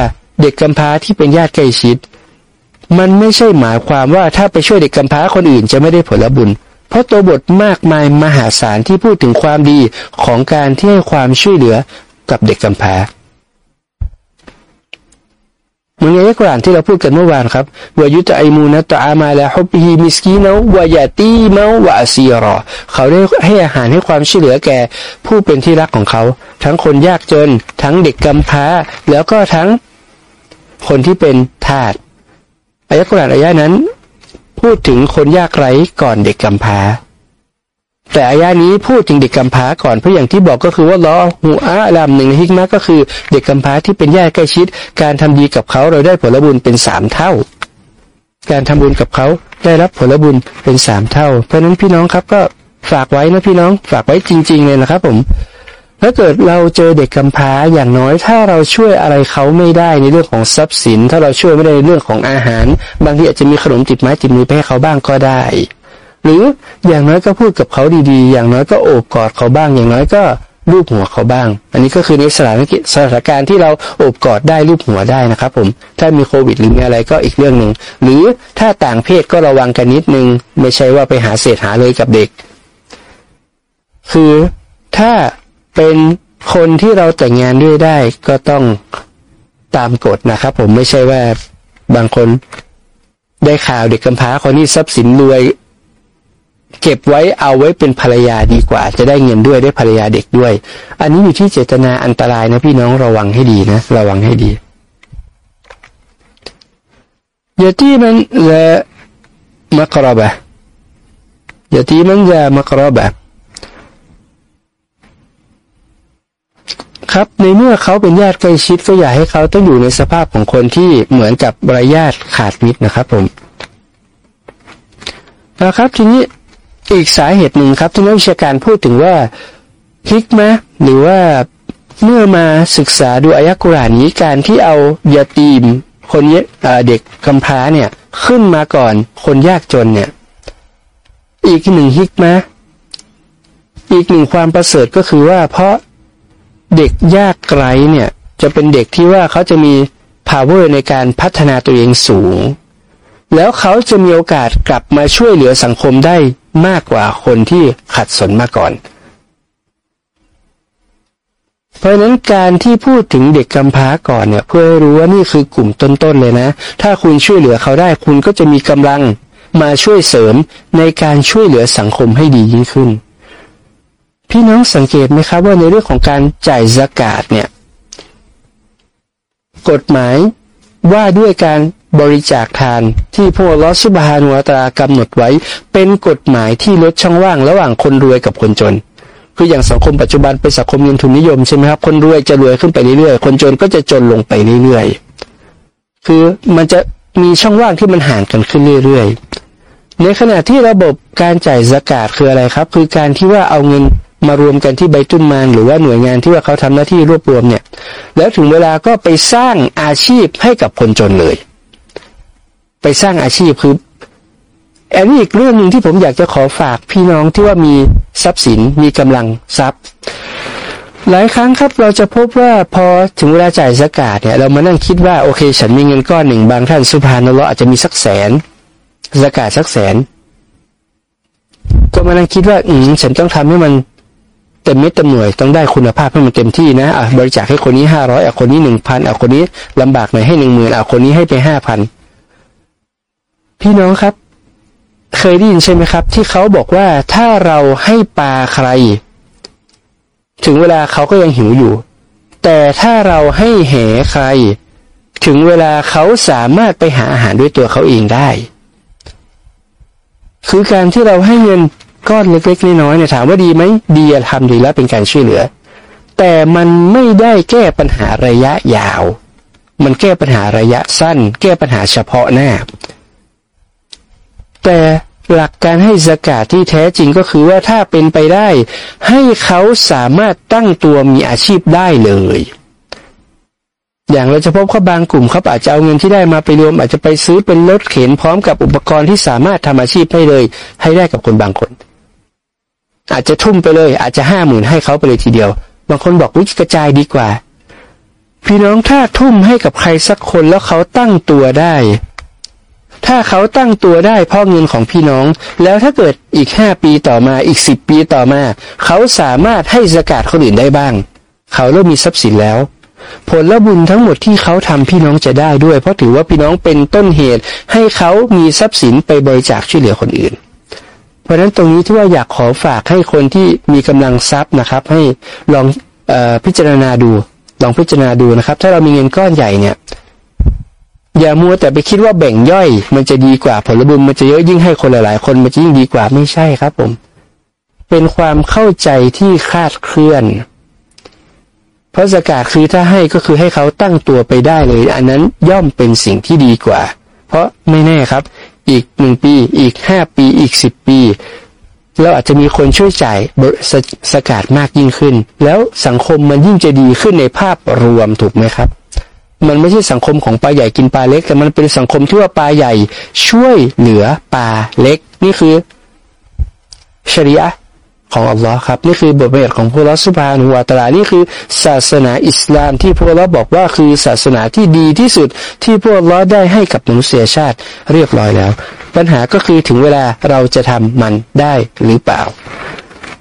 เด็กกำพร้าที่เป็นญาติใกล้ชิด มันไม่ใช่หมายความว่าถ้าไปช่วยเด็กกำพร้าคนอื่นจะไม่ได้ผลบุญ เพราะตัวบทมากมายมหาศาลที่พูดถึงความดีของการที่ให้ความช่วยเหลือกับเด็กกำพร้าเหมือนในอัลกุรานที่เราพูดกันเมื่อวานครับวายุตไอมูนะตอามาลาฮุบฮีมิสกีนวายาตีเมาวาซีรอเขาได้ให้อาหารให้ความช่วยเหลือแก่ ผู้เป็นที่รักของเขา ทั้งคนยากจน ทั้งเด็กกำพร้า แล้วก็ทั้งคนที่เป็นทาสอายะกุรานอายะนั้น พูดถึงคนยากไร้ก่อนเด็กกำพร้า แต่อายานี้พูดถึงเด็กกำพร้าก่อนเพราะอย่างที่บอกก็คือว่าล้อหูอาลามหนึ่งในฮิกมาก็คือ เด็กกำพร้าที่เป็นญาติใกล้ชิด การทำดีกับเขาเราได้ผลบุญเป็นสามเท่า การทำบุญกับเขาได้รับผลบุญเป็นสามเท่า เพราะนั้นพี่น้องครับก็ฝากไว้นะพี่น้องฝากไว้จริง ๆ เลยนะครับผม ถ้าเกิดเราเจอเด็กกำพร้าอย่างน้อย ถ้าเราช่วยอะไรเขาไม่ได้ในเรื่องของทรัพย์สิน ถ้าเราช่วยไม่ได้ในเรื่องของอาหาร บางทีอาจจะมีขนมติดไม้ติดมือไปให้เขาบ้างก็ได้ หรืออย่างน้อยก็พูดกับเขาดีๆ อย่างน้อยก็โอบกอดเขาบ้าง อย่างน้อยก็รูปหัวเขาบ้าง อันนี้ก็คือในสถานสถานการณ์ที่เราโอบกอดได้รูปหัวได้นะครับ ผม ถ้ามีโควิดหรือมีอะไรก็อีกเรื่องหนึ่ง หรือถ้าต่างเพศก็ระวังกันนิดนึง ไม่ใช่ว่าไปหาเศษหาเลยกับเด็ก คือถ้า เป็นคนที่เราแต่งงานด้วยได้ก็ต้องตามกฎนะครับ ผมไม่ใช่ว่าบางคนได้ข่าวเด็กกำพร้าคนนี้ทรัพย์สินรวย เก็บไว้เอาไว้เป็นภรรยาดีกว่า จะได้เงินด้วยได้ภรรยาเด็กด้วย อันนี้อยู่ที่เจตนาอันตรายนะพี่น้องระวังให้ดีนะ ระวังให้ดีอยตีมันละมักรบะอยตีมันจะมักรบะ ครับ ในเมื่อเขาเป็นญาติใกล้ชิดก็อยากให้เขาต้องอยู่ในสภาพของคนที่เหมือนกับรายญาติขาดมิตรนะครับผมนะครับทีนี้อีกสาเหตุหนึ่งครับที่นักวิชาการพูดถึงว่าฮิกมะหรือว่าเมื่อมาศึกษาดูอายะกุรานนี้การที่เอายาตีม คนเด็กกำพร้าเนี่ยขึ้นมาก่อนคนยากจนเนี่ย อีกหนึ่งฮิกมะอีกหนึ่งความประเสริฐก็คือว่าเพราะ เด็กยากไร้เนี่ยจะเป็นเด็กที่ว่าเขาจะมี power ในการพัฒนาตัวเองสูง แล้วเขาจะมีโอกาสกลับมาช่วยเหลือสังคมได้มากกว่าคนที่ขัดสนมาก่อน เพราะนั้นการที่พูดถึงเด็กกำพร้าก่อนเนี่ย เพื่อรู้ว่านี่คือกลุ่มต้นๆเลยนะ ถ้าคุณช่วยเหลือเขาได้ คุณก็จะมีกำลังมาช่วยเสริมในการช่วยเหลือสังคมให้ดียิ่งขึ้น พี่น้องสังเกตไหมครับว่าในเรื่องของการจ่ายสกาดเนี่ย กฎหมายว่าด้วยการบริจาคทานที่พระลอสุบฮานุตรากำหนดไว้ เป็นกฎหมายที่ลดช่องว่างระหว่างคนรวยกับคนจน คืออย่างสังคมปัจจุบันเป็นสังคมเงินทุนนิยมใช่ไหมครับคนรวยจะรวยขึ้นไปเรื่อยๆ คนจนก็จะจนลงไปเรื่อยๆ คือมันจะมีช่องว่างที่มันห่างกันขึ้นเรื่อยๆ ในขณะที่ระบบการจ่ายสกาดคืออะไรครับ คือการที่ว่าเอาเงิน มารวมกันที่ใบตุ้นมานหรือว่าหน่วยงานที่ว่าเขาทำหน้าที่รวบรวมเนี่ย แล้วถึงเวลาก็ไปสร้างอาชีพให้กับคนจนเลย ไปสร้างอาชีพคืออันนี้อีกเรื่องหนึ่งที่ผมอยากจะขอฝากพี่น้องที่ว่ามีทรัพย์สินมีกำลังทรัพย์ หลายครั้งครับเราจะพบว่าพอถึงเวลาจ่ายสกาดเนี่ยเรามานั่งคิดว่าโอเค ฉันมีเงินก้อนหนึ่งบางท่านสุภาพนรอาจจะมีสักแสนสกาดสักแสน ก็มานั่งคิดว่า อืมฉันต้องทำให้มัน เต็มเม็ดเต็มหน่วยต้องได้คุณภาพให้มันเต็มที่นะอะบริจาคให้คนนี้ห้าร้อยอะคนนี้หนึ่งพันอะคนนี้ลำบากหน่อยให้หนึ่งหมื่นอะคนนี้ให้ไปห้าพันพี่น้องครับ เคยได้ยินใช่ไหมครับ ที่เขาบอกว่าถ้าเราให้ปลาใคร ถึงเวลาเขาก็ยังหิวอยู่ แต่ถ้าเราให้แห่ใคร ถึงเวลาเขาสามารถไปหาอาหารด้วยตัวเขาเองได้ คือการที่เราให้เงิน ก้อนเล็กๆน้อยๆเนี่ยถามว่าดีไหมดีทำดีแล้วเป็นการช่วยเหลือ แต่มันไม่ได้แก้ปัญหาระยะยาว มันแก้ปัญหาระยะสั้น แก้ปัญหาเฉพาะหน้า แต่หลักการให้สกาดที่แท้จริงก็คือว่าถ้าเป็นไปได้ ให้เขาสามารถตั้งตัวมีอาชีพได้เลย อย่างเราจะพบเขาบางกลุ่มเขาอาจจะเอาเงินที่ได้มาไปรวม อาจจะไปซื้อเป็นรถเข็นพร้อมกับอุปกรณ์ที่สามารถทำอาชีพให้เลย ให้ได้กับคนบางคน อาจจะทุ่มไปเลย อาจจะห้าหมื่นให้เขาไปเลยทีเดียว บางคนบอกวิกระจายดีกว่า พี่น้องถ้าทุ่มให้กับใครสักคนแล้วเขาตั้งตัวได้ ถ้าเขาตั้งตัวได้พราะเงินของพี่น้อง แล้วถ้าเกิดอีกห้าปีต่อมาอีกสิบปีต่อมา เขาสามารถให้สกาดคนอื่นได้บ้าง เขาเริ่มมีทรัพย์สินแล้วผลละบุญทั้งหมดที่เขาทำพี่น้องจะได้ด้วย เพราะถือว่าพี่น้องเป็นต้นเหตุให้เขามีทรัพย์สินไปบริจาคช่วยเหลือคนอื่น เพราะฉะนั้นตรงนี้ที่ว่าอยากขอฝากให้คนที่มีกำลังทรัพย์นะครับ ให้ลองอพิจารณาดู ลองพิจารณาดูนะครับ ถ้าเรามีเงินก้อนใหญ่เนี่ย อย่ามัวแต่ไปคิดว่าแบ่งย่อย มันจะดีกว่าผลบุญมันจะเยอะยิ่งให้คนหลาย ๆ คนมันจะยิ่งดีกว่าไม่ใช่ครับ ผม เป็นความเข้าใจที่คาดเคลื่อนเพราะสกาดคือถ้าให้ก็คือให้เขาตั้งตัวไปได้เลย อันนั้นย่อมเป็นสิ่งที่ดีกว่า เพราะไม่แน่ครับ อีกหนึ่งปี อีกห้าปีอีกสิบปีเราอาจจะมีคนช่วยจ่ายสสกาดมากยิ่งขึ้น แล้วสังคมมันยิ่งจะดีขึ้นในภาพรวมถูกไหมครับ มันไม่ใช่สังคมของปลาใหญ่กินปลาเล็ก แต่มันเป็นสังคมที่ว่าปลาใหญ่ช่วยเหลือปลาเล็ก นี่คือชริยะ ของอัลลอฮ์ครับ นี่คือบทบัญญัติของพระลอสุบานุวาตาลานี่คือศาสนาอิสลามที่พระลอบอกว่าคือศาสนาที่ดีที่สุดที่พระลอได้ให้กับมนุษยชาติเรียบร้อยแล้ว ปัญหาก็คือถึงเวลาเราจะทำมันได้หรือเปล่า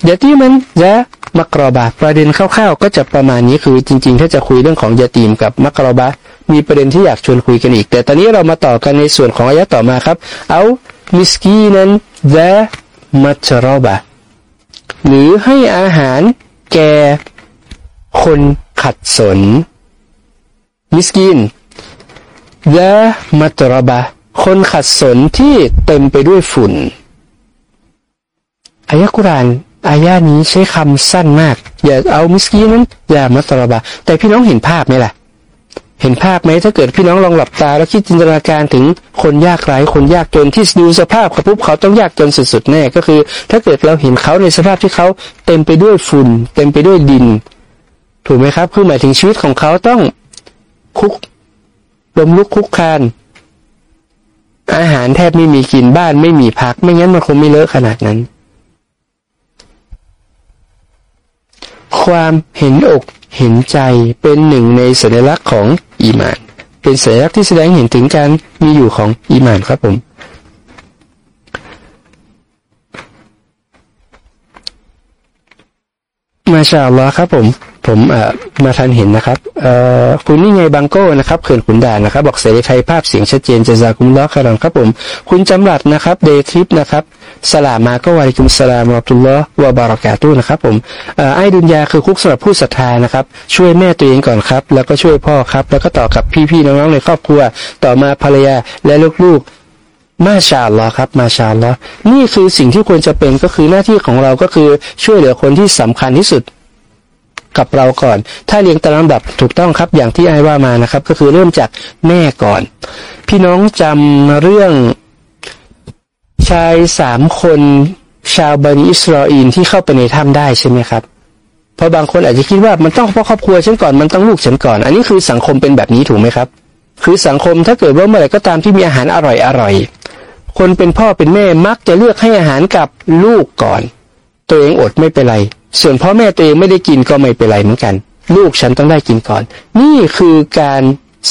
ยาตีมันจะมักรอบาประเด็นคร่าวๆ ก็จะประมาณนี้คือจริงๆ ถ้าจะคุยเรื่องของยาตีมกับมักรอบามีประเด็นที่อยากชวนคุยกันอีก แต่ตอนนี้เรามาต่อกันในส่วนของอายะต่อมาครับ เอามิสกีนันจะมัชรอบา หรือให้อาหารแก่คนขัดสน มิสกินและมัตรบะ คนขัดสนที่เต็มไปด้วยฝุ่น อายะกุรานอายะนี้ใช้คำสั้นมาก อย่าเอามิสกีนั้นอย่ามัตรบะ แต่พี่น้องเห็นภาพไหมล่ะ เห็นภาพไหมถ้าเกิดพี่น้องลองหลับตา แล้วคิดจินตนาการถึงคนยากไร้คนยากจนที่ดูสภาพเขาปุ๊บเขาต้องยากจนสุดๆแน่ก็คือ ถ้าเกิดเราเห็นเขาในสภาพที่เขาเต็มไปด้วยฝุ่น เต็มไปด้วยดิน ถูกไหมครับ คือหมายถึงชีวิตของเขาต้องคุกลมลุกคุกคานอาหารแทบไม่มีกินบ้านไม่มีพัก ไม่งั้นมันคงไม่เลอะขนาดนั้น ความเห็นอก เห็นใจเป็นหนึ่งในสัญลักษณ์ของอีมาน เป็นสัญลักษณ์ที่แสดงเห็นถึงการมีอยู่ของอีมานครับผม มาชาอัลลอฮ์ครับผม ผมมาทันเห็นนะครับคุณนี่ไงบังโก้นะครับเขื่อนขุนด่านนะครับ บอกเสรีไทยภาพเสียงชัดเจนจะจากุมล้อคารอนครับผม คุณจำรัดนะครับเดทริปนะครับสลามาก็วาริกุมสลามอัตุลลอฮ์วะบารากาตุนะครับผมไอ้ดุนยาคือคุกสำหรับผู้ศรัทธานะครับ ช่วยแม่ตัวเองก่อนครับ แล้วก็ช่วยพ่อครับ แล้วก็ต่อกับพี่ๆน้องๆในครอบครัว ต่อมาภรรยาและลูกๆมาชาลอครับมาชาลอนี่คือสิ่งที่ควรจะเป็นก็คือหน้าที่ของเราก็คือช่วยเหลือคนที่สำคัญที่สุด กับเราก่อน ถ้าเรียงตามลำดับถูกต้องครับอย่างที่ไอ้ว่ามานะครับ ก็คือเริ่มจากแม่ก่อน พี่น้องจำเรื่องชายสามคนชาวบันิอิสราเอลที่เข้าไปในถ้ำได้ใช่ไหมครับเพราะบางคนอาจจะคิดว่ามันต้องพราะครอบครัวฉันก่อนมันต้องลูกฉันก่อน อันนี้คือสังคมเป็นแบบนี้ถูกไหมครับ คือสังคมถ้าเกิดว่าเมื่อไหร่ก็ตามที่มีอาหารอร่อยอร่อยคนเป็นพ่อเป็นแม่มักจะเลือกให้อาหารกับลูกก่อน ตัวเองอดไม่เป็นไร ส่วนพ่อแม่ตัวเองไม่ได้กินก็ไม่เป็นไรเหมือนกัน ลูกฉันต้องได้กินก่อน นี่คือการ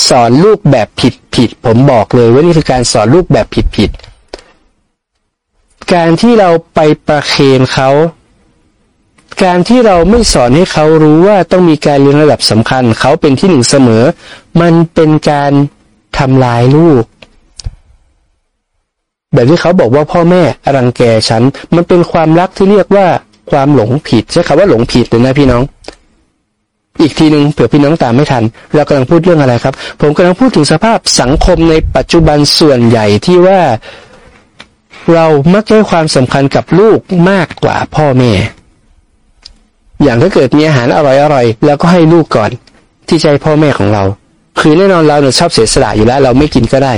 สอนลูกแบบผิดผิด ผมบอกเลยว่านี่คือการสอนลูกแบบผิดผิด การที่เราไปประเคนเขาการที่เราไม่สอนให้เขารู้ว่าต้องมีการเรียนระดับสำคัญ เขาเป็นที่หนึ่งเสมอ มันเป็นการทำลายลูก แบบที่เขาบอกว่าพ่อแม่รังแกฉัน มันเป็นความรักที่เรียกว่า ความหลงผิดใช้คำว่าหลงผิดเลยนะพี่น้อง อีกทีหนึ่งเผื่อพี่น้องตามไม่ทัน เรากำลังพูดเรื่องอะไรครับ ผมกำลังพูดถึงสภาพสังคมในปัจจุบันส่วนใหญ่ที่ว่า เรามักให้ความสำคัญกับลูกมากกว่าพ่อแม่ อย่างถ้าเกิดมีอาหารอร่อยๆแล้วก็ให้ลูกก่อน ที่ใจพ่อแม่ของเรา คือแน่นอนเราเนี่ยชอบเสียสละอยู่แล้ว เราไม่กินก็ได้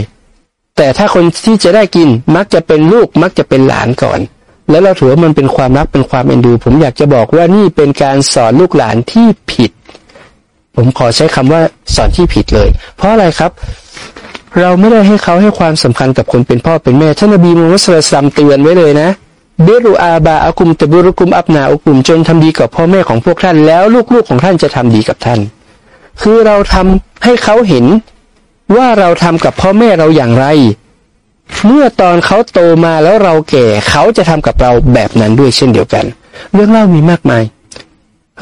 แต่ถ้าคนที่จะได้กินมักจะเป็นลูกมักจะเป็นหลานก่อน แล้วเราถือว่ามันเป็นความรักเป็นความเอ็นดู ผมอยากจะบอกว่านี่เป็นการสอนลูกหลานที่ผิด ผมขอใช้คำว่าสอนที่ผิดเลย เพราะอะไรครับ เราไม่ได้ให้เขาให้ความสำคัญกับคนเป็นพ่อเป็นแม่ท่านนบีมูฮัมมัดสุลตัมเตือนไว้เลยนะเบรุอาบาอากุมตะบุรุกุมอับนาอุกุมจนทำดีกับพ่อแม่ของพวกท่านแล้วลูกๆของท่านจะทำดีกับท่าน คือเราทำให้เขาเห็นว่าเราทำกับพ่อแม่เราอย่างไร เมื่อตอนเขาโตมาแล้วเราแก่เขาจะทำกับเราแบบนั้นด้วยเช่นเดียวกัน เรื่องเล่ามีมากมาย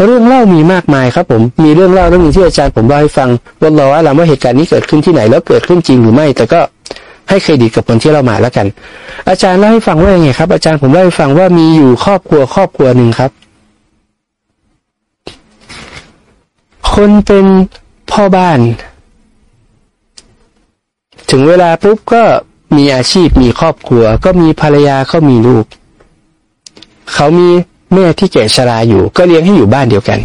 เรื่องเล่ามีมากมายครับผม มีเรื่องเล่าเรื่องนึงที่อาจารย์ผมเล่าให้ฟังว่าเราว่าเราว่าเหตุการณ์นี้เกิดขึ้นที่ไหนแล้วเกิดขึ้นจริงหรือไม่ แต่ก็ให้เครดิตกับคนที่เรามาแล้วกัน อาจารย์เล่าให้ฟังว่าอยังไงครับ อาจารย์ผมเล่าให้ฟังว่ามีอยู่ครอบครัวครอบครัวหนึ่งครับ คนเป็นพ่อบ้าน ถึงเวลาปุ๊บก็ มีอาชีพมีครอบครัว ก็มีภรรยาเขามีลูก เขามีแม่ที่แก่ชราอยู่ ก็เลี้ยงให้อยู่บ้านเดียวกัน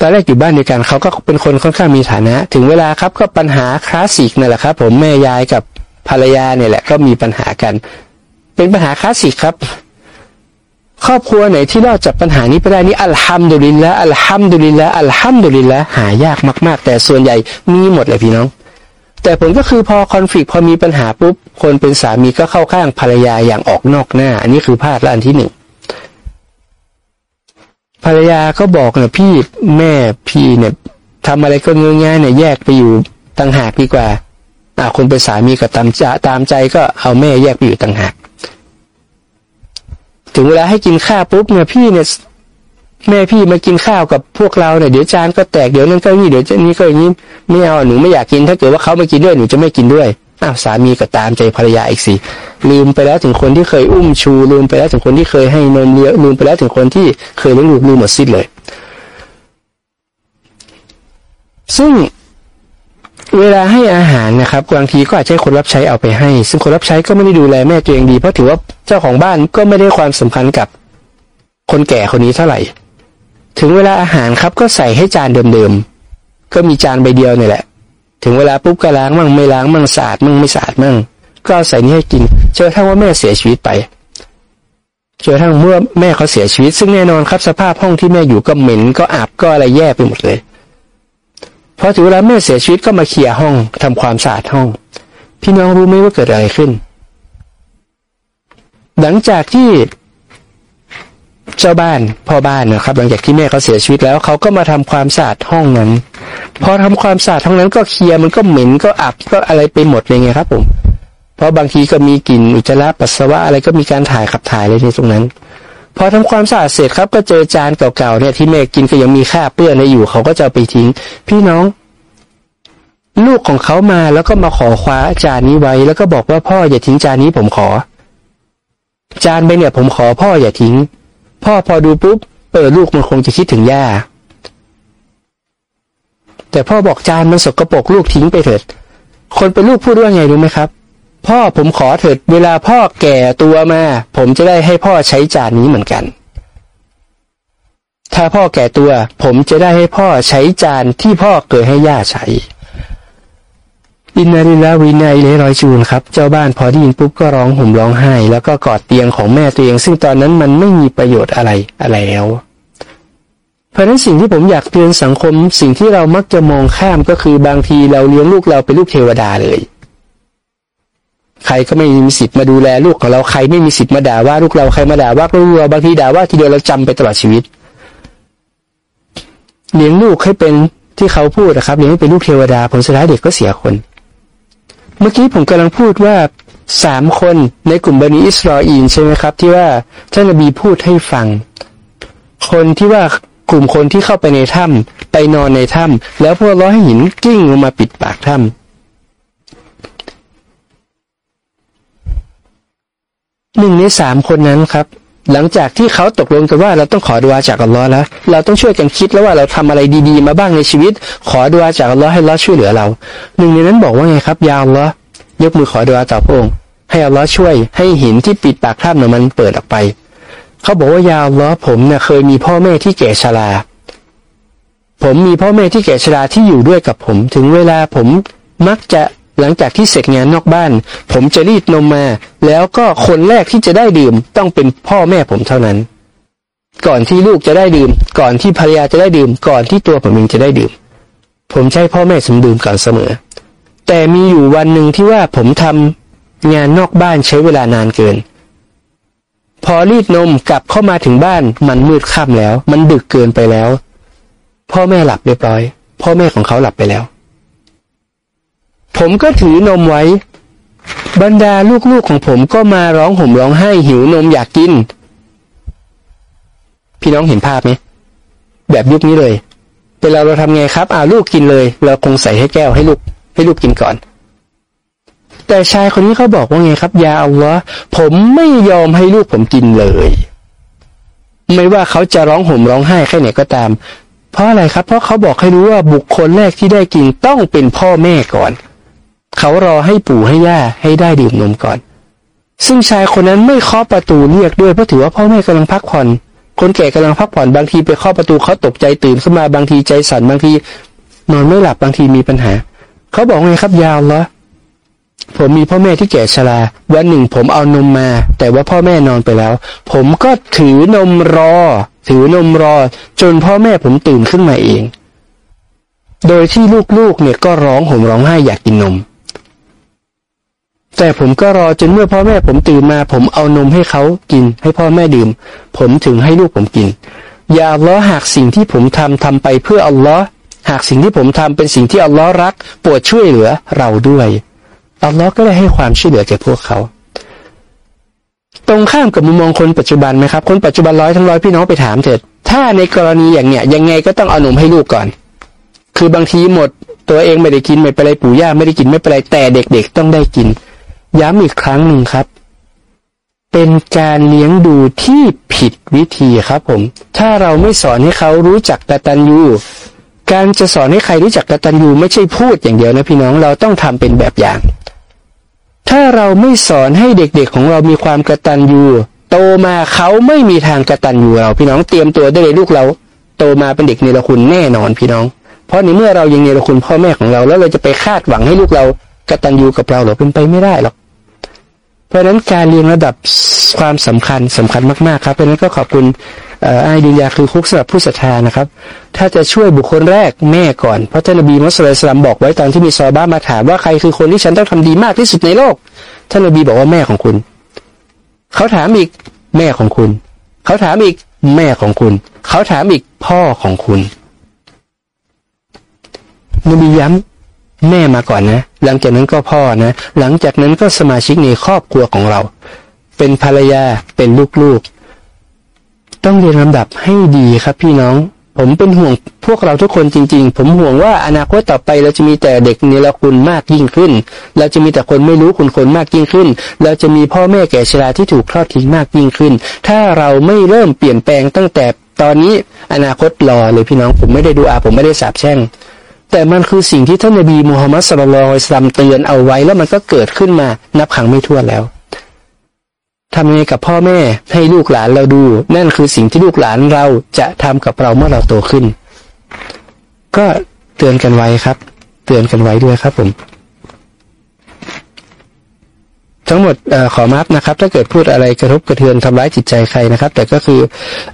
ตอนแรกอยู่บ้านเดียวกันเขาก็เป็นคนค่อนข้างมีฐานะ ถึงเวลาครับก็ปัญหาคลาสสิกนั่นแหละครับ ผมแม่ยายกับภรรยาเนี่ยแหละ ก็มีปัญหากัน เป็นปัญหาคลาสสิกครับ ครอบครัวไหนที่รอดจากปัญหานี้ไปได้นี่อัลฮัมดุลิลละอัลฮัมดุลิลละอัลฮัมดุลิลละหายากมาก ๆ แต่ส่วนใหญ่มีหมดเลยพี่น้อง แต่ผลก็คือพอคอนฟ lict พอมีปัญหาปุ๊บ คนเป็นสามีก็เข้าข้างภรรยาอย่างออกนอกหน้า อันนี้คือพลาดละอันที่หนึ่งภรรยาก็บอกเนี่ยพี่แม่พี่เนี่ยทำอะไรก็เงยง่ายเนี่ยแยกไปอยู่ต่างหากดีกว่าอ่าคนเป็นสามีก็ตามใจตามใจก็เอาแม่แยกไปอยู่ต่างหากถึงเวลาให้กินข้าวปุ๊บเนี่ยพี่เนี่ย แม่พี่มากินข้าวกับพวกเราเนี่ยเดี๋ยวจานก็แตกเดี๋ยวนั่นก็นี่เดี๋ยวนี้ก็อย่างนี้ไม่เอาหนูไม่อยากกินถ้าเกิดว่าเขามากินด้วยหนูจะไม่กินด้วยอ้าวสามีก็ตามใจภรรยาอีกสิลืมไปแล้วถึงคนที่เคยอุ้มชูลืมไปแล้วถึงคนที่เคยให้นมเลี้ยลืมไปแล้วถึงคนที่เคยเลี้ยงลูกลืมหมดสิ้นเลย ซึ่งเวลาให้อาหารนะครับบางทีก็อาจจะคนรับใช้เอาไปให้ ซึ่งคนรับใช้ก็ไม่ได้ดูแลแม่ตัวเองดีเพราะถือว่าเจ้าของบ้านก็ไม่ได้ความสำคัญกับคนแก่คนนี้เท่าไหร่ ถึงเวลาอาหารครับก็ใส่ให้จานเดิมๆ ก็มีจานใบเดียวนี่แหละ ถึงเวลาปุ๊บก็ล้างมั่งไม่ล้างมั่งสะอาดมั่งไม่สะอาดมั่ง ก็ใส่นี้ให้กินเจอทั้งว่าแม่เสียชีวิตไปเจอทั้งเมื่อแม่เขาเสียชีวิต ซึ่งแน่นอนครับสภาพห้องที่แม่อยู่ก็เหม็นก็อับก็อะไรแย่ไปหมดเลยพอถึงเวลาแม่เสียชีวิตก็มาเคลียร์ห้องทำความสะอาดห้อง พี่น้องรู้ไหมว่าเกิดอะไรขึ้น หลังจากที่ เจ้าบ้านพ่อบ้านนะครับ หลังจากที่แม่เขาเสียชีวิตแล้วเขาก็มาทำความสะอาดห้องนั้น พอทำความสะอาดห้องนั้นก็เคลียร์มันก็เหม็นก็อับก็อะไรไปหมดเลยไงครับผม เพราะบางทีก็มีกลิ่นอุจจาระปัสสาวะอะไรก็มีการถ่ายขับถ่ายเลยในตรงนั้น พอทำความสะอาดเสร็จครับ ก็เจอจานเก่าๆเนี่ยที่แม่กินก็ยังมีค่าเปื้อนในอยู่เขาก็จะไปทิ้ง พี่น้องลูกของเขามาแล้วก็มาขอคว้าจานนี้ไว้ แล้วก็บอกว่าพ่ออย่าทิ้งจานนี้ผมขอ จานไปเนี่ยผมขอพ่ออย่าทิ้ง พ่อพอดูปุ๊บเออลูกมันคงจะคิดถึงย่า แต่พ่อบอกจานมันสกรปรกลูกทิ้งไปเถิด คนเป็นลูกพูดว่าไงรู้ไหมครับ พ่อผมขอเถิดเวลาพ่อแก่ตัวมา ผมจะได้ให้พ่อใช้จานนี้เหมือนกัน ถ้าพ่อแก่ตัว ผมจะได้ให้พ่อใช้จานที่พ่อเคยให้ย่าใช้ อินนาริลาวินัยเลรอยจูนครับ เจ้าบ้านพอได้ยินปุ๊บก็ร้องห่มร้องไห้ แล้วก็กอดเตียงของแม่ตัวเอง ซึ่งตอนนั้นมันไม่มีประโยชน์อะไรอะไรแล้ว เพราะนั้นสิ่งที่ผมอยากเตือนสังคม สิ่งที่เรามักจะมองข้ามก็คือบางทีเราเลี้ยงลูกเราเป็นลูกเทวดาเลย ใครก็ไม่มีสิทธิ์มาดูแลลูกของเราใครไม่มีสิทธิ์มาด่าว่าลูกเราใครมาด่าว่าลูกเราบางทีด่าว่าทีเดียวเราจำไปตลอดชีวิต เลี้ยงลูกให้เป็นที่เขาพูดนะครับเลี้ยงให้เป็นลูกเทวดาผลสุดท้ายเด็กก็เสียคน เมื่อกี้ผมกำลังพูดว่าสามคนในกลุ่มบันิอิสราเอลใช่ไหมครับ ที่ว่าท่านนบีพูดให้ฟัง คนที่ว่ากลุ่มคนที่เข้าไปในถ้ำไปนอนในถ้ำแล้วพวกร้อยหินกิ้งลงมาปิดปากถ้ำหนึ่งในสามคนนั้นครับ หลังจากที่เขาตกลงกันว่าเราต้องขอดุอาจากอัลลอฮ์แล้ว เราต้องช่วยกันคิดแล้วว่าเราทำอะไรดีๆ มาบ้างในชีวิต ขอดุอาจากอัลลอฮ์ให้อัลลอฮ์ช่วยเหลือเรา หนึ่งในนั้นบอกว่าไงครับ ยาอัลลอฮ์ยกมือขอดุอาต่อพระองค์ให้อัลลอฮ์ช่วยให้หินที่ปิดปากถ้ำเนี่ยมันเปิดออกไป เขาบอกว่ายาอัลลอฮ์ผมเนี่ยเคยมีพ่อแม่ที่แก่ชราผมมีพ่อแม่ที่แก่ชราที่อยู่ด้วยกับผม ถึงเวลาผมมักจะ หลังจากที่เสร็จงานนอกบ้าน ผมจะรีดนมมา แล้วก็คนแรกที่จะได้ดื่มต้องเป็นพ่อแม่ผมเท่านั้น ก่อนที่ลูกจะได้ดื่ม ก่อนที่ภรรยาจะได้ดื่ม ก่อนที่ตัวผมเองจะได้ดื่ม ผมใช้พ่อแม่สมดื่มก่อนเสมอ แต่มีอยู่วันหนึ่งที่ว่าผมทำงานนอกบ้านใช้เวลานานเกิน พอรีดนมกลับเข้ามาถึงบ้าน มันมืดค่ำแล้ว มันดึกเกินไปแล้ว พ่อแม่หลับเรียบร้อย พ่อแม่ของเขาหลับไปแล้ว ผมก็ถือนมไว้ บรรดาลูกๆของผมก็มาร้องห่มร้องไห้หิวนมอยากกิน พี่น้องเห็นภาพไหมแบบยุคนี้เลยเป็นเราเราทำไงครับอ่าลูกกินเลย เราคงใส่ให้แก้วให้ลูก ให้ลูกกินก่อน แต่ชายคนนี้เขาบอกว่าไงครับ ยาอัลลอฮ์ผมไม่ยอมให้ลูกผมกินเลย ไม่ว่าเขาจะร้องห่มร้องไห้แค่ไหนก็ตาม เพราะอะไรครับ เพราะเขาบอกให้รู้ว่าบุคคลแรกที่ได้กินต้องเป็นพ่อแม่ก่อน เขารอให้ปู่ให้ย่าให้ได้ดื่มนมก่อน ซึ่งชายคนนั้นไม่เคาะประตูเรียกด้วยเพราะถือว่าพ่อแม่กำลังพักผ่อน คนแก่กำลังพักผ่อนบางทีไปเคาะประตูเขาตกใจตื่นขึ้นมาบางทีใจสั่นบางที นอนไม่หลับบางทีมีปัญหา เขาบอกไงครับยาวเหรอผมมีพ่อแม่ที่แก่ชรา วันหนึ่งผมเอานมมา แต่ว่าพ่อแม่นอนไปแล้ว ผมก็ถือนมรอ ถือนมรอ จนพ่อแม่ผมตื่นขึ้นมาเอง โดยที่ลูกๆเนี่ยก็ร้องห่มร้องไห้อยากกินนม แต่ผมก็รอจนเมื่อพ่อแม่ผมตื่นมา ผมเอานมให้เขากิน ให้พ่อแม่ดื่ม ผมถึงให้ลูกผมกิน อย่าล้อหากสิ่งที่ผมทำทำไปเพื่ออัลลอฮ์หากสิ่งที่ผมทำเป็นสิ่งที่อัลลอฮ์รักปวดช่วยเหลือเราด้วยอัลลอฮ์ก็เลยให้ความช่วยเหลือแก่พวกเขา ตรงข้ามกับมุมมองคนปัจจุบันไหมครับ คนปัจจุบันร้อยทั้งร้อยพี่น้องไปถามเถิดถ้าในกรณีอย่างเนี้ยยังไงก็ต้องเอานมให้ลูกก่อน คือบางทีหมดตัวเองไม่ได้กินไม่เป็นไรปู่ย่าไม่ได้กินไม่เป็นไรแต่เด็กๆต้องได้กิน ย้ำอีกครั้งหนึ่งครับ เป็นการเลี้ยงดูที่ผิดวิธีครับผม ถ้าเราไม่สอนให้เขารู้จักกตัญญูการจะสอนให้ใครรู้จักกตัญญูไม่ใช่พูดอย่างเดียวนะพี่น้องเราต้องทำเป็นแบบอย่าง ถ้าเราไม่สอนให้เด็กๆของเรามีความกตัญญูโตมาเขาไม่มีทางกตัญญูเราพี่น้องเตรียมตัวได้เลยลูกเรา โตมาเป็นเด็กเนรคุณแน่นอนพี่น้อง เพราะในเมื่อเรายังเนรคุณพ่อแม่ของเราแล้วเราจะไปคาดหวังให้ลูกเรากตัญญูกับเราหรอเป็นไปไม่ได้หรอก ราะฉะนั้นการเรียนระดับความสำคัญสำคัญมากๆครับเพราะนั้นก็ขอบคุณไอ้ดินยาคือคุกสำหรับผู้ศรัทธานะครับ ถ้าจะช่วยบุคคลแรกแม่ก่อน เพราะท่านนบีมุสลิมบอกไว้ตอนที่มีซอบ้ามาถามว่าใครคือคนที่ฉันต้องทำดีมากที่สุดในโลก ท่านนบีบอกว่าแม่ของคุณ เขาถามอีกแม่ของคุณ เขาถามอีกแม่ของคุณ เขาถามอีกพ่อของคุณนบีย้ำ แม่มาก่อนนะ หลังจากนั้นก็พ่อนะ หลังจากนั้นก็สมาชิกในครอบครัวของเรา เป็นภรรยาเป็นลูกๆ ต้องเรียนลำดับให้ดีครับพี่น้อง ผมเป็นห่วงพวกเราทุกคนจริง ๆ ผมห่วงว่าอนาคตต่อไปเราจะมีแต่เด็กเนรคุณมากยิ่งขึ้น เราจะมีแต่คนไม่รู้คุณคนมากยิ่งขึ้น เราจะมีพ่อแม่แก่ชราที่ถูกทอดทิ้งมากยิ่งขึ้น ถ้าเราไม่เริ่มเปลี่ยนแปลงตั้งแต่ตอนนี้อนาคตรอเลยพี่น้องผมไม่ได้ดูอาผมไม่ได้สาบแช่ง แต่มันคือสิ่งที่ท่านนบีมูฮัมมัดสุลลัลอิสลามเตือนเอาไว้แล้วมันก็เกิดขึ้นมานับครั้งไม่ถ้วนแล้วทำยังไงกับพ่อแม่ให้ลูกหลานเราดู นั่นคือสิ่งที่ลูกหลานเราจะทำกับเราเมื่อเราโตขึ้น ก็เตือนกันไว้ครับ เตือนกันไว้ด้วยครับผม ทั้งหมดอขอมาฟนะครับ ถ้าเกิดพูดอะไรกระทบกระเทือนทำร้ายจิตใจใครนะครับ แต่ก็คือ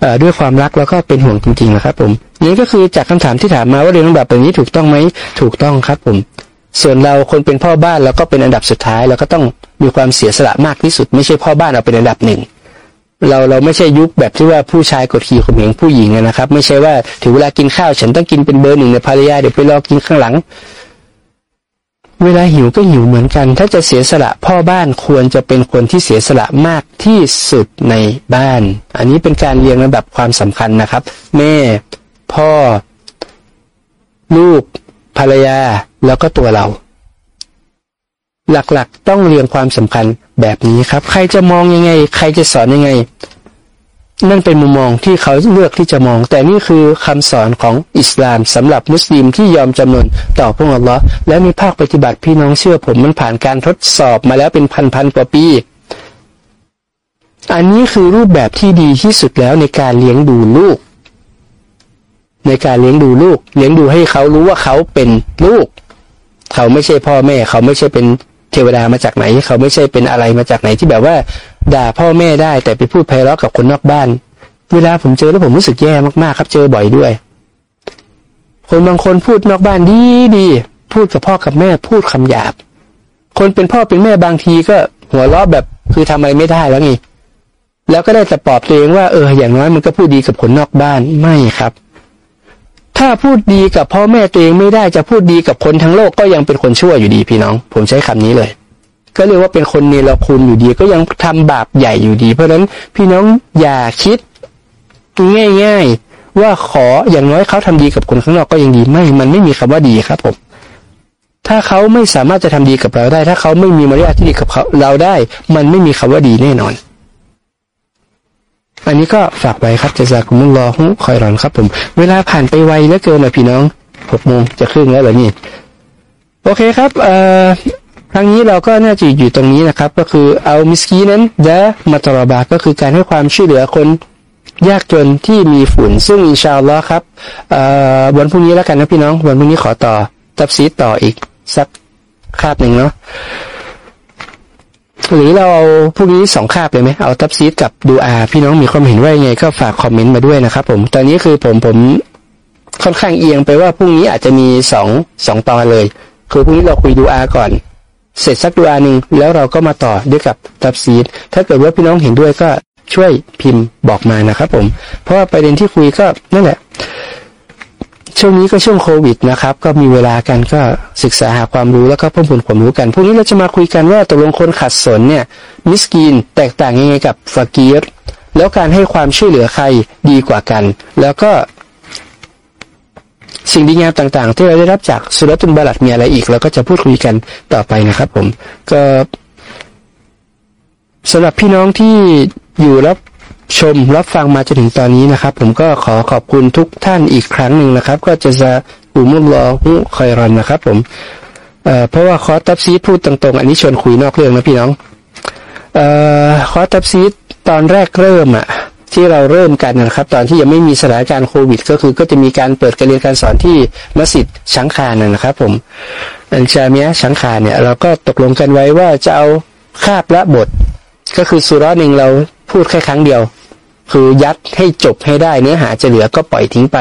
อด้วยความรักแล้วก็เป็นห่วงจริงๆนะครับ ผมนี่ก็คือจากคำถามที่ถามมาว่าเรียนแบบแบบนี้ถูกต้องไหมถูกต้องครับ ผม ส่วนเราคนเป็นพ่อบ้านแล้วก็เป็นอันดับสุดท้ายเราก็ต้องมีความเสียสละมากที่สุด ไม่ใช่พ่อบ้านเอาเป็นอันดับหนึ่งเราเราไม่ใช่ยุคแบบที่ว่าผู้ชายกดขี่ข่มเหงผู้หญิงนะครับ ไม่ใช่ว่าถึงเวลากินข้าว ฉันต้องกินเป็นเบอร์หนึ่งในภรรยาเดี๋ยวไปรอกินข้างหลัง เวลาหิวก็หิวเหมือนกัน ถ้าจะเสียสละพ่อบ้านควรจะเป็นคนที่เสียสละมากที่สุดในบ้าน อันนี้เป็นการเรียงระดับความสำคัญนะครับ แม่ พ่อ ลูก ภรรยา แล้วก็ตัวเรา หลักๆ ต้องเรียงความสำคัญแบบนี้ครับ ใครจะมองยังไง ใครจะสอนยังไง นั่นเป็นมุมมองที่เขาเลือกที่จะมอง แต่นี่คือคำสอนของอิสลามสำหรับมุสลิมที่ยอมจำนนต่อพระองค์ละและมีภาคปฏิบัติพี่น้องเชื่อผมมันผ่านการทดสอบมาแล้วเป็นพันๆกว่าปี อันนี้คือรูปแบบที่ดีที่สุดแล้วในการเลี้ยงดูลูก ในการเลี้ยงดูลูก เลี้ยงดูให้เขารู้ว่าเขาเป็นลูก เขาไม่ใช่พ่อแม่ เขาไม่ใช่เป็นเทวดามาจากไหน เขาไม่ใช่เป็นอะไรมาจากไหนที่แบบว่า ด่าพ่อแม่ได้แต่ไปพูดไพเราะกับคนนอกบ้าน เวลาผมเจอแล้วผมรู้สึกแย่มากๆครับ เจอบ่อยด้วย คนบางคนพูดนอกบ้านดีดีพูดกับพ่อกับแม่พูดคำหยาบ คนเป็นพ่อเป็นแม่บางทีก็หัวเราะแบบคือทำอะไรไม่ได้แล้วไงแล้วก็ได้แต่ปลอบตัวเองว่าเอออย่างน้อยมันก็พูดดีกับคนนอกบ้านไม่ครับ ถ้าพูดดีกับพ่อแม่ตัวเองไม่ได้จะพูดดีกับคนทั้งโลกก็ยังเป็นคนชั่วอยู่ดีพี่น้อง ผมใช้คำนี้เลย ก็เรียกว่าเป็นคนเนรคุณอยู่ดี ก็ยังทำบาปใหญ่อยู่ดี เพราะฉะนั้นพี่น้องอย่าคิด ง่าย ๆ ว่าขออย่างน้อยเขาทำดีกับคนข้างนอกก็ยังดีไม่ มันไม่มีคำว่าดีครับผมถ้าเขาไม่สามารถจะทำดีกับเราได้ ถ้าเขาไม่มีมารยาทที่ดีกับเขาเราได้ มันไม่มีคำว่าดีแน่นอน อันนี้ก็ฝากไว้ครับจะจากคุมุลรอฮุคอยรอนครับผม เวลาผ่านไปไวเหลือเกินนะพี่น้องหกโมงจะครึ่งแล้วเหรอนี่ โอเคครับ เอ่อ ครั้งนี้เราก็น่าจะอยู่ตรงนี้นะครับ ก็คือเอามิสกีนั้นเดะมาตรบาก็คือการให้ความช่วยเหลือคนยากจนที่มีฝุ่น ซึ่งอินชาอัลลอฮ์ครับวันพรุ่งนี้แล้วกันนะพี่น้องวันพรุ่งนี้ขอต่อตับซีต่ออีกสักคาบหนึ่งเนาะหรือเราเอาพวกนี้สองคาบเลยไหมเอาทับซีดกับดูอา พี่น้องมีความเห็นว่ายังไงก็ฝากคอมเมนต์มาด้วยนะครับผมตอนนี้คือผมผมค่อนข้างเอียงไปว่าพรุ่งนี้อาจจะมีสองสองตอนเลย คือพรุ่งนี้เราคุยดูอาก่อน เสร็จสักดูอาหนึ่งแล้วเราก็มาต่อด้วยกับทับซีดถ้าเกิดว่าพี่น้องเห็นด้วยก็ช่วยพิมพ์บอกมานะครับผม เพราะว่าประเด็นที่คุยก็นั่นแหละ ช่วงนี้ก็ช่วงโควิดนะครับ ก็มีเวลากันก็ศึกษาหาความรู้แล้วก็เพิ่มพูนความรู้กันพรุ่งนี้เราจะมาคุยกันว่าตกลงคนขัดสนเนี่ย มิสกีนแตกต่างยังไงกับฟากีรแล้วการให้ความช่วยเหลือใครดีกว่ากัน แล้วก็ สิ่งดีงามต่างๆ ที่เราได้รับจากสุรตุนบาลัดมีอะไรอีกเราก็จะพูดคุยกันต่อไปนะครับ ผม ก็สำหรับพี่น้องที่อยู่รับชมรับฟังมาจนถึงตอนนี้นะครับ ผมก็ขอขอบคุณทุกท่านอีกครั้งหนึ่งนะครับ ก็จะจะอุมุลลอฮุคอยรอนนะครับ ผมเอ่อเพราะว่าคอตับซีพูดตรงๆ อันนี้ชวนคุยนอกเรื่องนะพี่น้องเอ่อคอตับซีตอนแรกเริ่มอะ ที่เราเริ่มกันนะครับ ตอนที่ยังไม่มีสถานการณ์โควิด ก็คือก็จะมีการเปิดการเรียนการสอนที่มัสยิดชังคานะครับ ผมอันชาเมียชังคาเนี่ย เราก็ตกลงกันไว้ว่าจะเอาคาบละบท ก็คือสุราหนึ่งเราพูดแค่ครั้งเดียว คือยัดให้จบให้ได้เนื้อหาจะเหลือก็ปล่อยทิ้งไป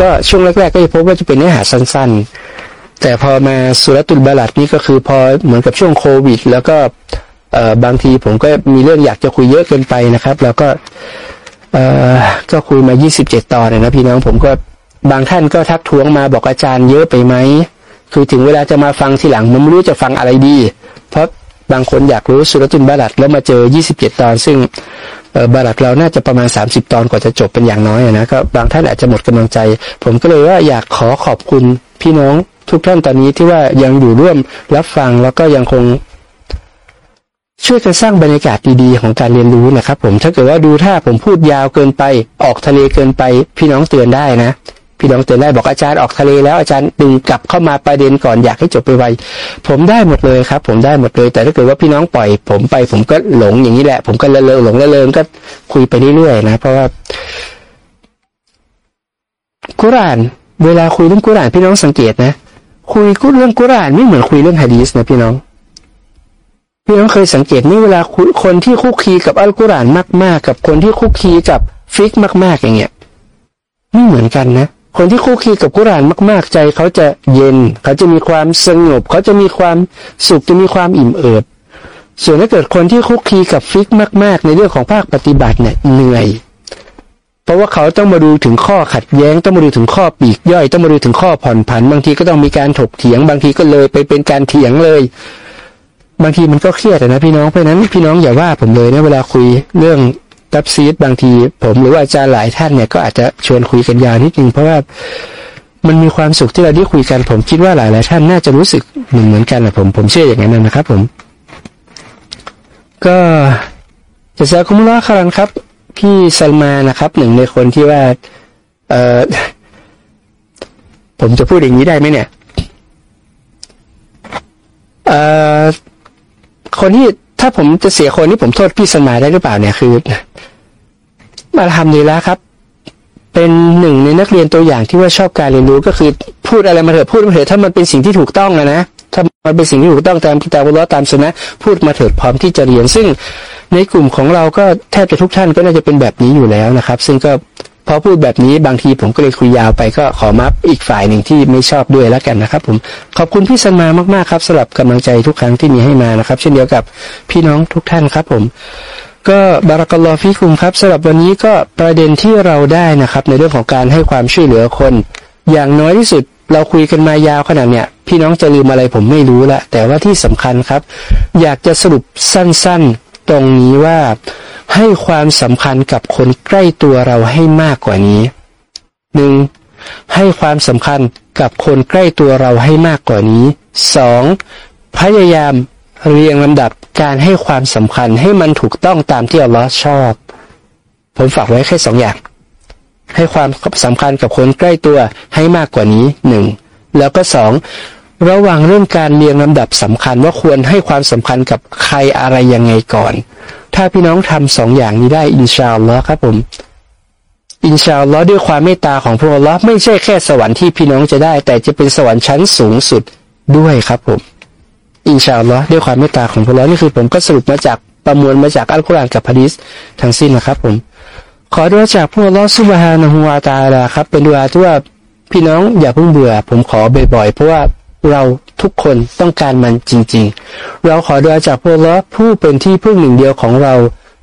ก็ช่วงแรกๆก็จะพบว่าจะเป็นเนื้อหาสั้น ๆ แต่พอมาสุรตุลบาลัดนี่ก็คือพอเหมือนกับช่วงโควิด แล้วก็เออบางทีผมก็มีเรื่องอยากจะคุยเยอะเกินไปนะครับ แล้วก็ เอ่อก็คุยมา 27 ตอนนะพี่น้องผมก็บางท่านก็ทักท้วงมาบอกอาจารย์เยอะไปไหม คือถึงเวลาจะมาฟังทีหลังผมไม่รู้จะฟังอะไรดี เพราะบางคนอยากรู้สุรตุนบาลัดแล้วมาเจอ 27 ตอน ซึ่งบาลัดเราน่าจะประมาณ 30 ตอนกว่าจะจบเป็นอย่างน้อยนะก็บางท่านอาจจะหมดกำลังใจ ผมก็เลยว่าอยากขอขอบคุณพี่น้องทุกท่านตอนนี้ที่ว่ายังอยู่ร่วมรับฟังแล้วก็ยังคง ช่วยกันสร้างบรรยากาศดีๆของการเรียนรู้นะครับ ผมถ้าเกิดว่าดูถ้าผมพูดยาวเกินไปออกทะเลเกินไป พี่น้องเตือนได้นะ พี่น้องเตือนได้บอกอาจารย์ออกทะเลแล้วอาจารย์ดึงกลับเข้ามาประเด็นก่อนอยากให้จบไปไวผมได้หมดเลยครับ ผมได้หมดเลย แต่ถ้าเกิดว่าพี่น้องปล่อย ผมไป ผมก็หลงอย่างนี้แหละ ผมก็เลอะหลงเลอะก็คุยไปเรื่อยๆนะ เพราะว่ากุรานเวลาคุยเรื่องกุรานพี่น้องสังเกตนะ คุยเรื่องกุรานไม่เหมือนคุยเรื่องฮะดีสนะพี่น้อง พี่น้องเคยสังเกตไหมเวลาคนที่คุกคีกับอัลกุรอานมาก ๆ กับคนที่คุกคีกับฟิกมาก ๆ อย่างเงี้ยไม่เหมือนกันนะ คนที่คุกคีกับกุรอานมาก ๆ ใจเขาจะเย็น เขาจะมีความสงบ เขาจะมีความสุขจะมีความอิ่มเอิบ ส่วนถ้าเกิดคนที่คุกคีกับฟิกมาก ๆ ในเรื่องของภาคปฏิบัติเนี่ยเหนื่อย เพราะว่าเขาต้องมาดูถึงข้อขัดแย้ง ต้องมาดูถึงข้อปีกย่อย ต้องมาดูถึงข้อผ่อนผัน บางทีก็ต้องมีการถกเถียง บางทีก็เลยไปเป็นการเถียงเลย บางทีมันก็เครียดนะพี่น้องเพราะนั้นพี่น้องอย่าว่าผมเลยนะเวลาคุยเรื่องตับซีดบางที ผมหรือว่าอาจารย์หลายท่านเนี่ยก็อาจจะชวนคุยกันยาวนิดนึงเพราะว่ามันมีความสุขที่เราได้คุยกัน ผมคิดว่าหลายหลายท่านน่าจะรู้สึกเหมือนเหมือนกันนะผมผมเชื่ออย่างนั้นนะครับ ผม ก็จะแซคุมล้อคารันครับ พี่ซัลมานะครับ หนึ่งในคนที่ว่า เออผมจะพูดอย่างนี้ได้ไหมเนี่ยเออ คนที่ถ้าผมจะเสียคนที่ผมโทษพี่สมาได้หรือเปล่าเนี่ยคือมาทำดีแล้วครับ เป็นหนึ่งในนักเรียนตัวอย่างที่ว่าชอบการเรียนรู้ก็คือ พูดอะไรมาเถอะพูดมาเถอะถ้ามันเป็นสิ่งที่ถูกต้องนะนะถ้ามันเป็นสิ่งที่ถูกต้องตามกิตาบุลตามสนะพูดมาเถิดพร้อมที่จะเรียนซึ่งในกลุ่มของเราก็แทบจะทุกท่านก็น่าจะเป็นแบบนี้อยู่แล้วนะครับ ซึ่งก็ อพูดแบบนี้บางทีผมก็เลยคุยยาวไปก็ขอมาอีกฝ่ายหนึ่งที่ไม่ชอบด้วยแล้วกันนะครับผมขอบคุณพี่สันมามากๆครับสำหรับกำลังใจทุกครั้งที่มีให้มานะครับ เช่นเดียวกับพี่น้องทุกท่านครับผมก็บารักลอฟิคุมครับสำหรับวันนี้ก็ประเด็นที่เราได้นะครับ ในเรื่องของการให้ความช่วยเหลือคน อย่างน้อยที่สุดเราคุยกันมายาวขนาดเนี้ยพี่น้องจะลืมอะไรผมไม่รู้ละแต่ว่าที่สำคัญครับ อยากจะสรุปสั้นๆ ตรงนี้ว่า ให้ความสำคัญกับคนใกล้ตัวเราให้มากกว่านี้หนึ่งให้ความสำคัญกับคนใกล้ตัวเราให้มากกว่านี้สองพยายามเรียงลำดับการให้ความสำคัญให้มันถูกต้องตามที่อัลลอฮ์ชอบ ผมฝากไว้แค่สองอย่าง ให้ความสำคัญกับคนใกล้ตัวให้มากกว่านี้หนึ่งแล้วก็สองระหว่างเรื่องการเรียงลำดับสำคัญว่าควรให้ความสำคัญกับใครอะไรยังไงก่อน ถ้าพี่น้องทำสองอย่างนี้ได้อินชาอัลลอฮ์ครับผม อินชาอัลลอฮ์ด้วยความเมตตาของพระองค์ไม่ใช่แค่สวรรค์ที่พี่น้องจะได้ แต่จะเป็นสวรรค์ชั้นสูงสุดด้วยครับผม อินชาอัลลอฮ์ด้วยความเมตตาของพระองค์นี่คือผมก็สรุปมาจากประมวลมาจากอัลกุรอานกับฮะดีษทั้งสิ้นนะครับผม ขอด้วยจากพระองค์สุบฮานะฮูวาตาลาครับ เป็นดุอาที่ว่าพี่น้องอย่าเพิ่งเบื่อ ผมขอบ่อยๆเพราะว่าเรา ทุกคนต้องการมันจริงๆ เราขอดอาจากพระลอผู้เป็นที่พึ่งหนึ่งเดียวของเรา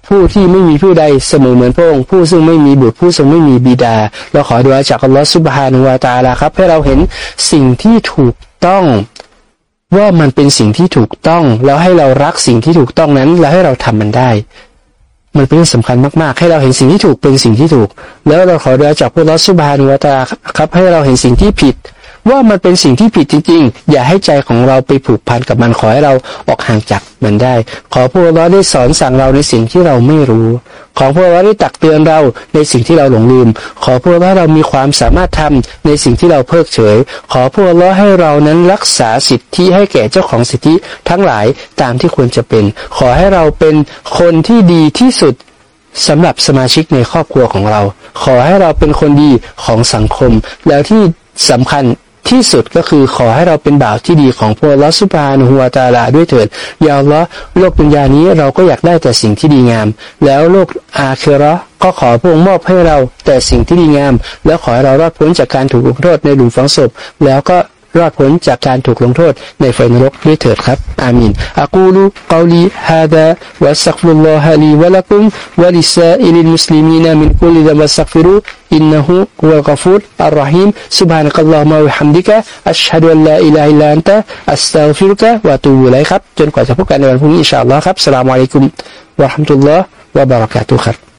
ผู้ที่ไม่มีผู้ใดเสมอเหมือนพระองค์ผู้ซึ่งไม่มีบุตรผู้ทรงไม่มีบิดา เราขอดูอาจากอัลลอฮฺสุบฮานุวาตาลาครับ ให้เราเห็นสิ่งที่ถูกต้องว่ามันเป็นสิ่งที่ถูกต้อง แล้วให้เรารักสิ่งที่ถูกต้องนั้น แล้วให้เราทำมันได้ มันเป็นเรื่องสำคัญมากๆ ให้เราเห็นสิ่งที่ถูกเป็นสิ่งที่ถูก แล้วเราขอเดูอาจากพระลอสุบานวาตาครับ ให้เราเห็นสิ่งที่ผิด ว่ามันเป็นสิ่งที่ผิดจริงๆ อย่าให้ใจของเราไปผูกพันกับมันขอให้เราออกห่างจากมันได้ ขอพระเราได้สอนสั่งเราในสิ่งที่เราไม่รู้ ขอพระเราได้ตักเตือนเราในสิ่งที่เราหลงลืม ขอพระเราเรามีความสามารถทำในสิ่งที่เราเพิกเฉย ขอพระเราให้เรานั้นรักษาสิทธิให้แก่เจ้าของสิทธิทั้งหลายตามที่ควรจะเป็น ขอให้เราเป็นคนที่ดีที่สุดสำหรับสมาชิกในครอบครัวของเรา ขอให้เราเป็นคนดีของสังคมแล้วที่สำคัญ ที่สุดก็คือขอให้เราเป็นบ่าวที่ดีของพระลอสุภานหัวตาลาด้วยเถิดยาละโลกดุนยานี้เราก็อยากได้แต่สิ่งที่ดีงาม แล้วโลกอาคิเราะฮฺก็ขอพระองค์มอบให้เราแต่สิ่งที่ดีงาม แล้วขอให้เรารอดพ้นจากการถูกลงโทษในหลุมฝังศพ แล้วก็ รอดพ้นจากการถูกลงโทษในไฟนรกด้วยเถิดครับ آمين أقول قولي هذا وأستغفر الله لي ولكم ولسائر المسلمين من كل ذنب فاستغفروه إنه هو الغفور الرحيم سبحانك اللهم وبحمدك أشهد أن لا إله إلا أنت أستغفرك وأتوب إليك ครับจนกว่าจะพบกันในวันพรุ่งนี้إن شاء الله ครับ السلام عليكم ورحمة الله وبركاته ครับ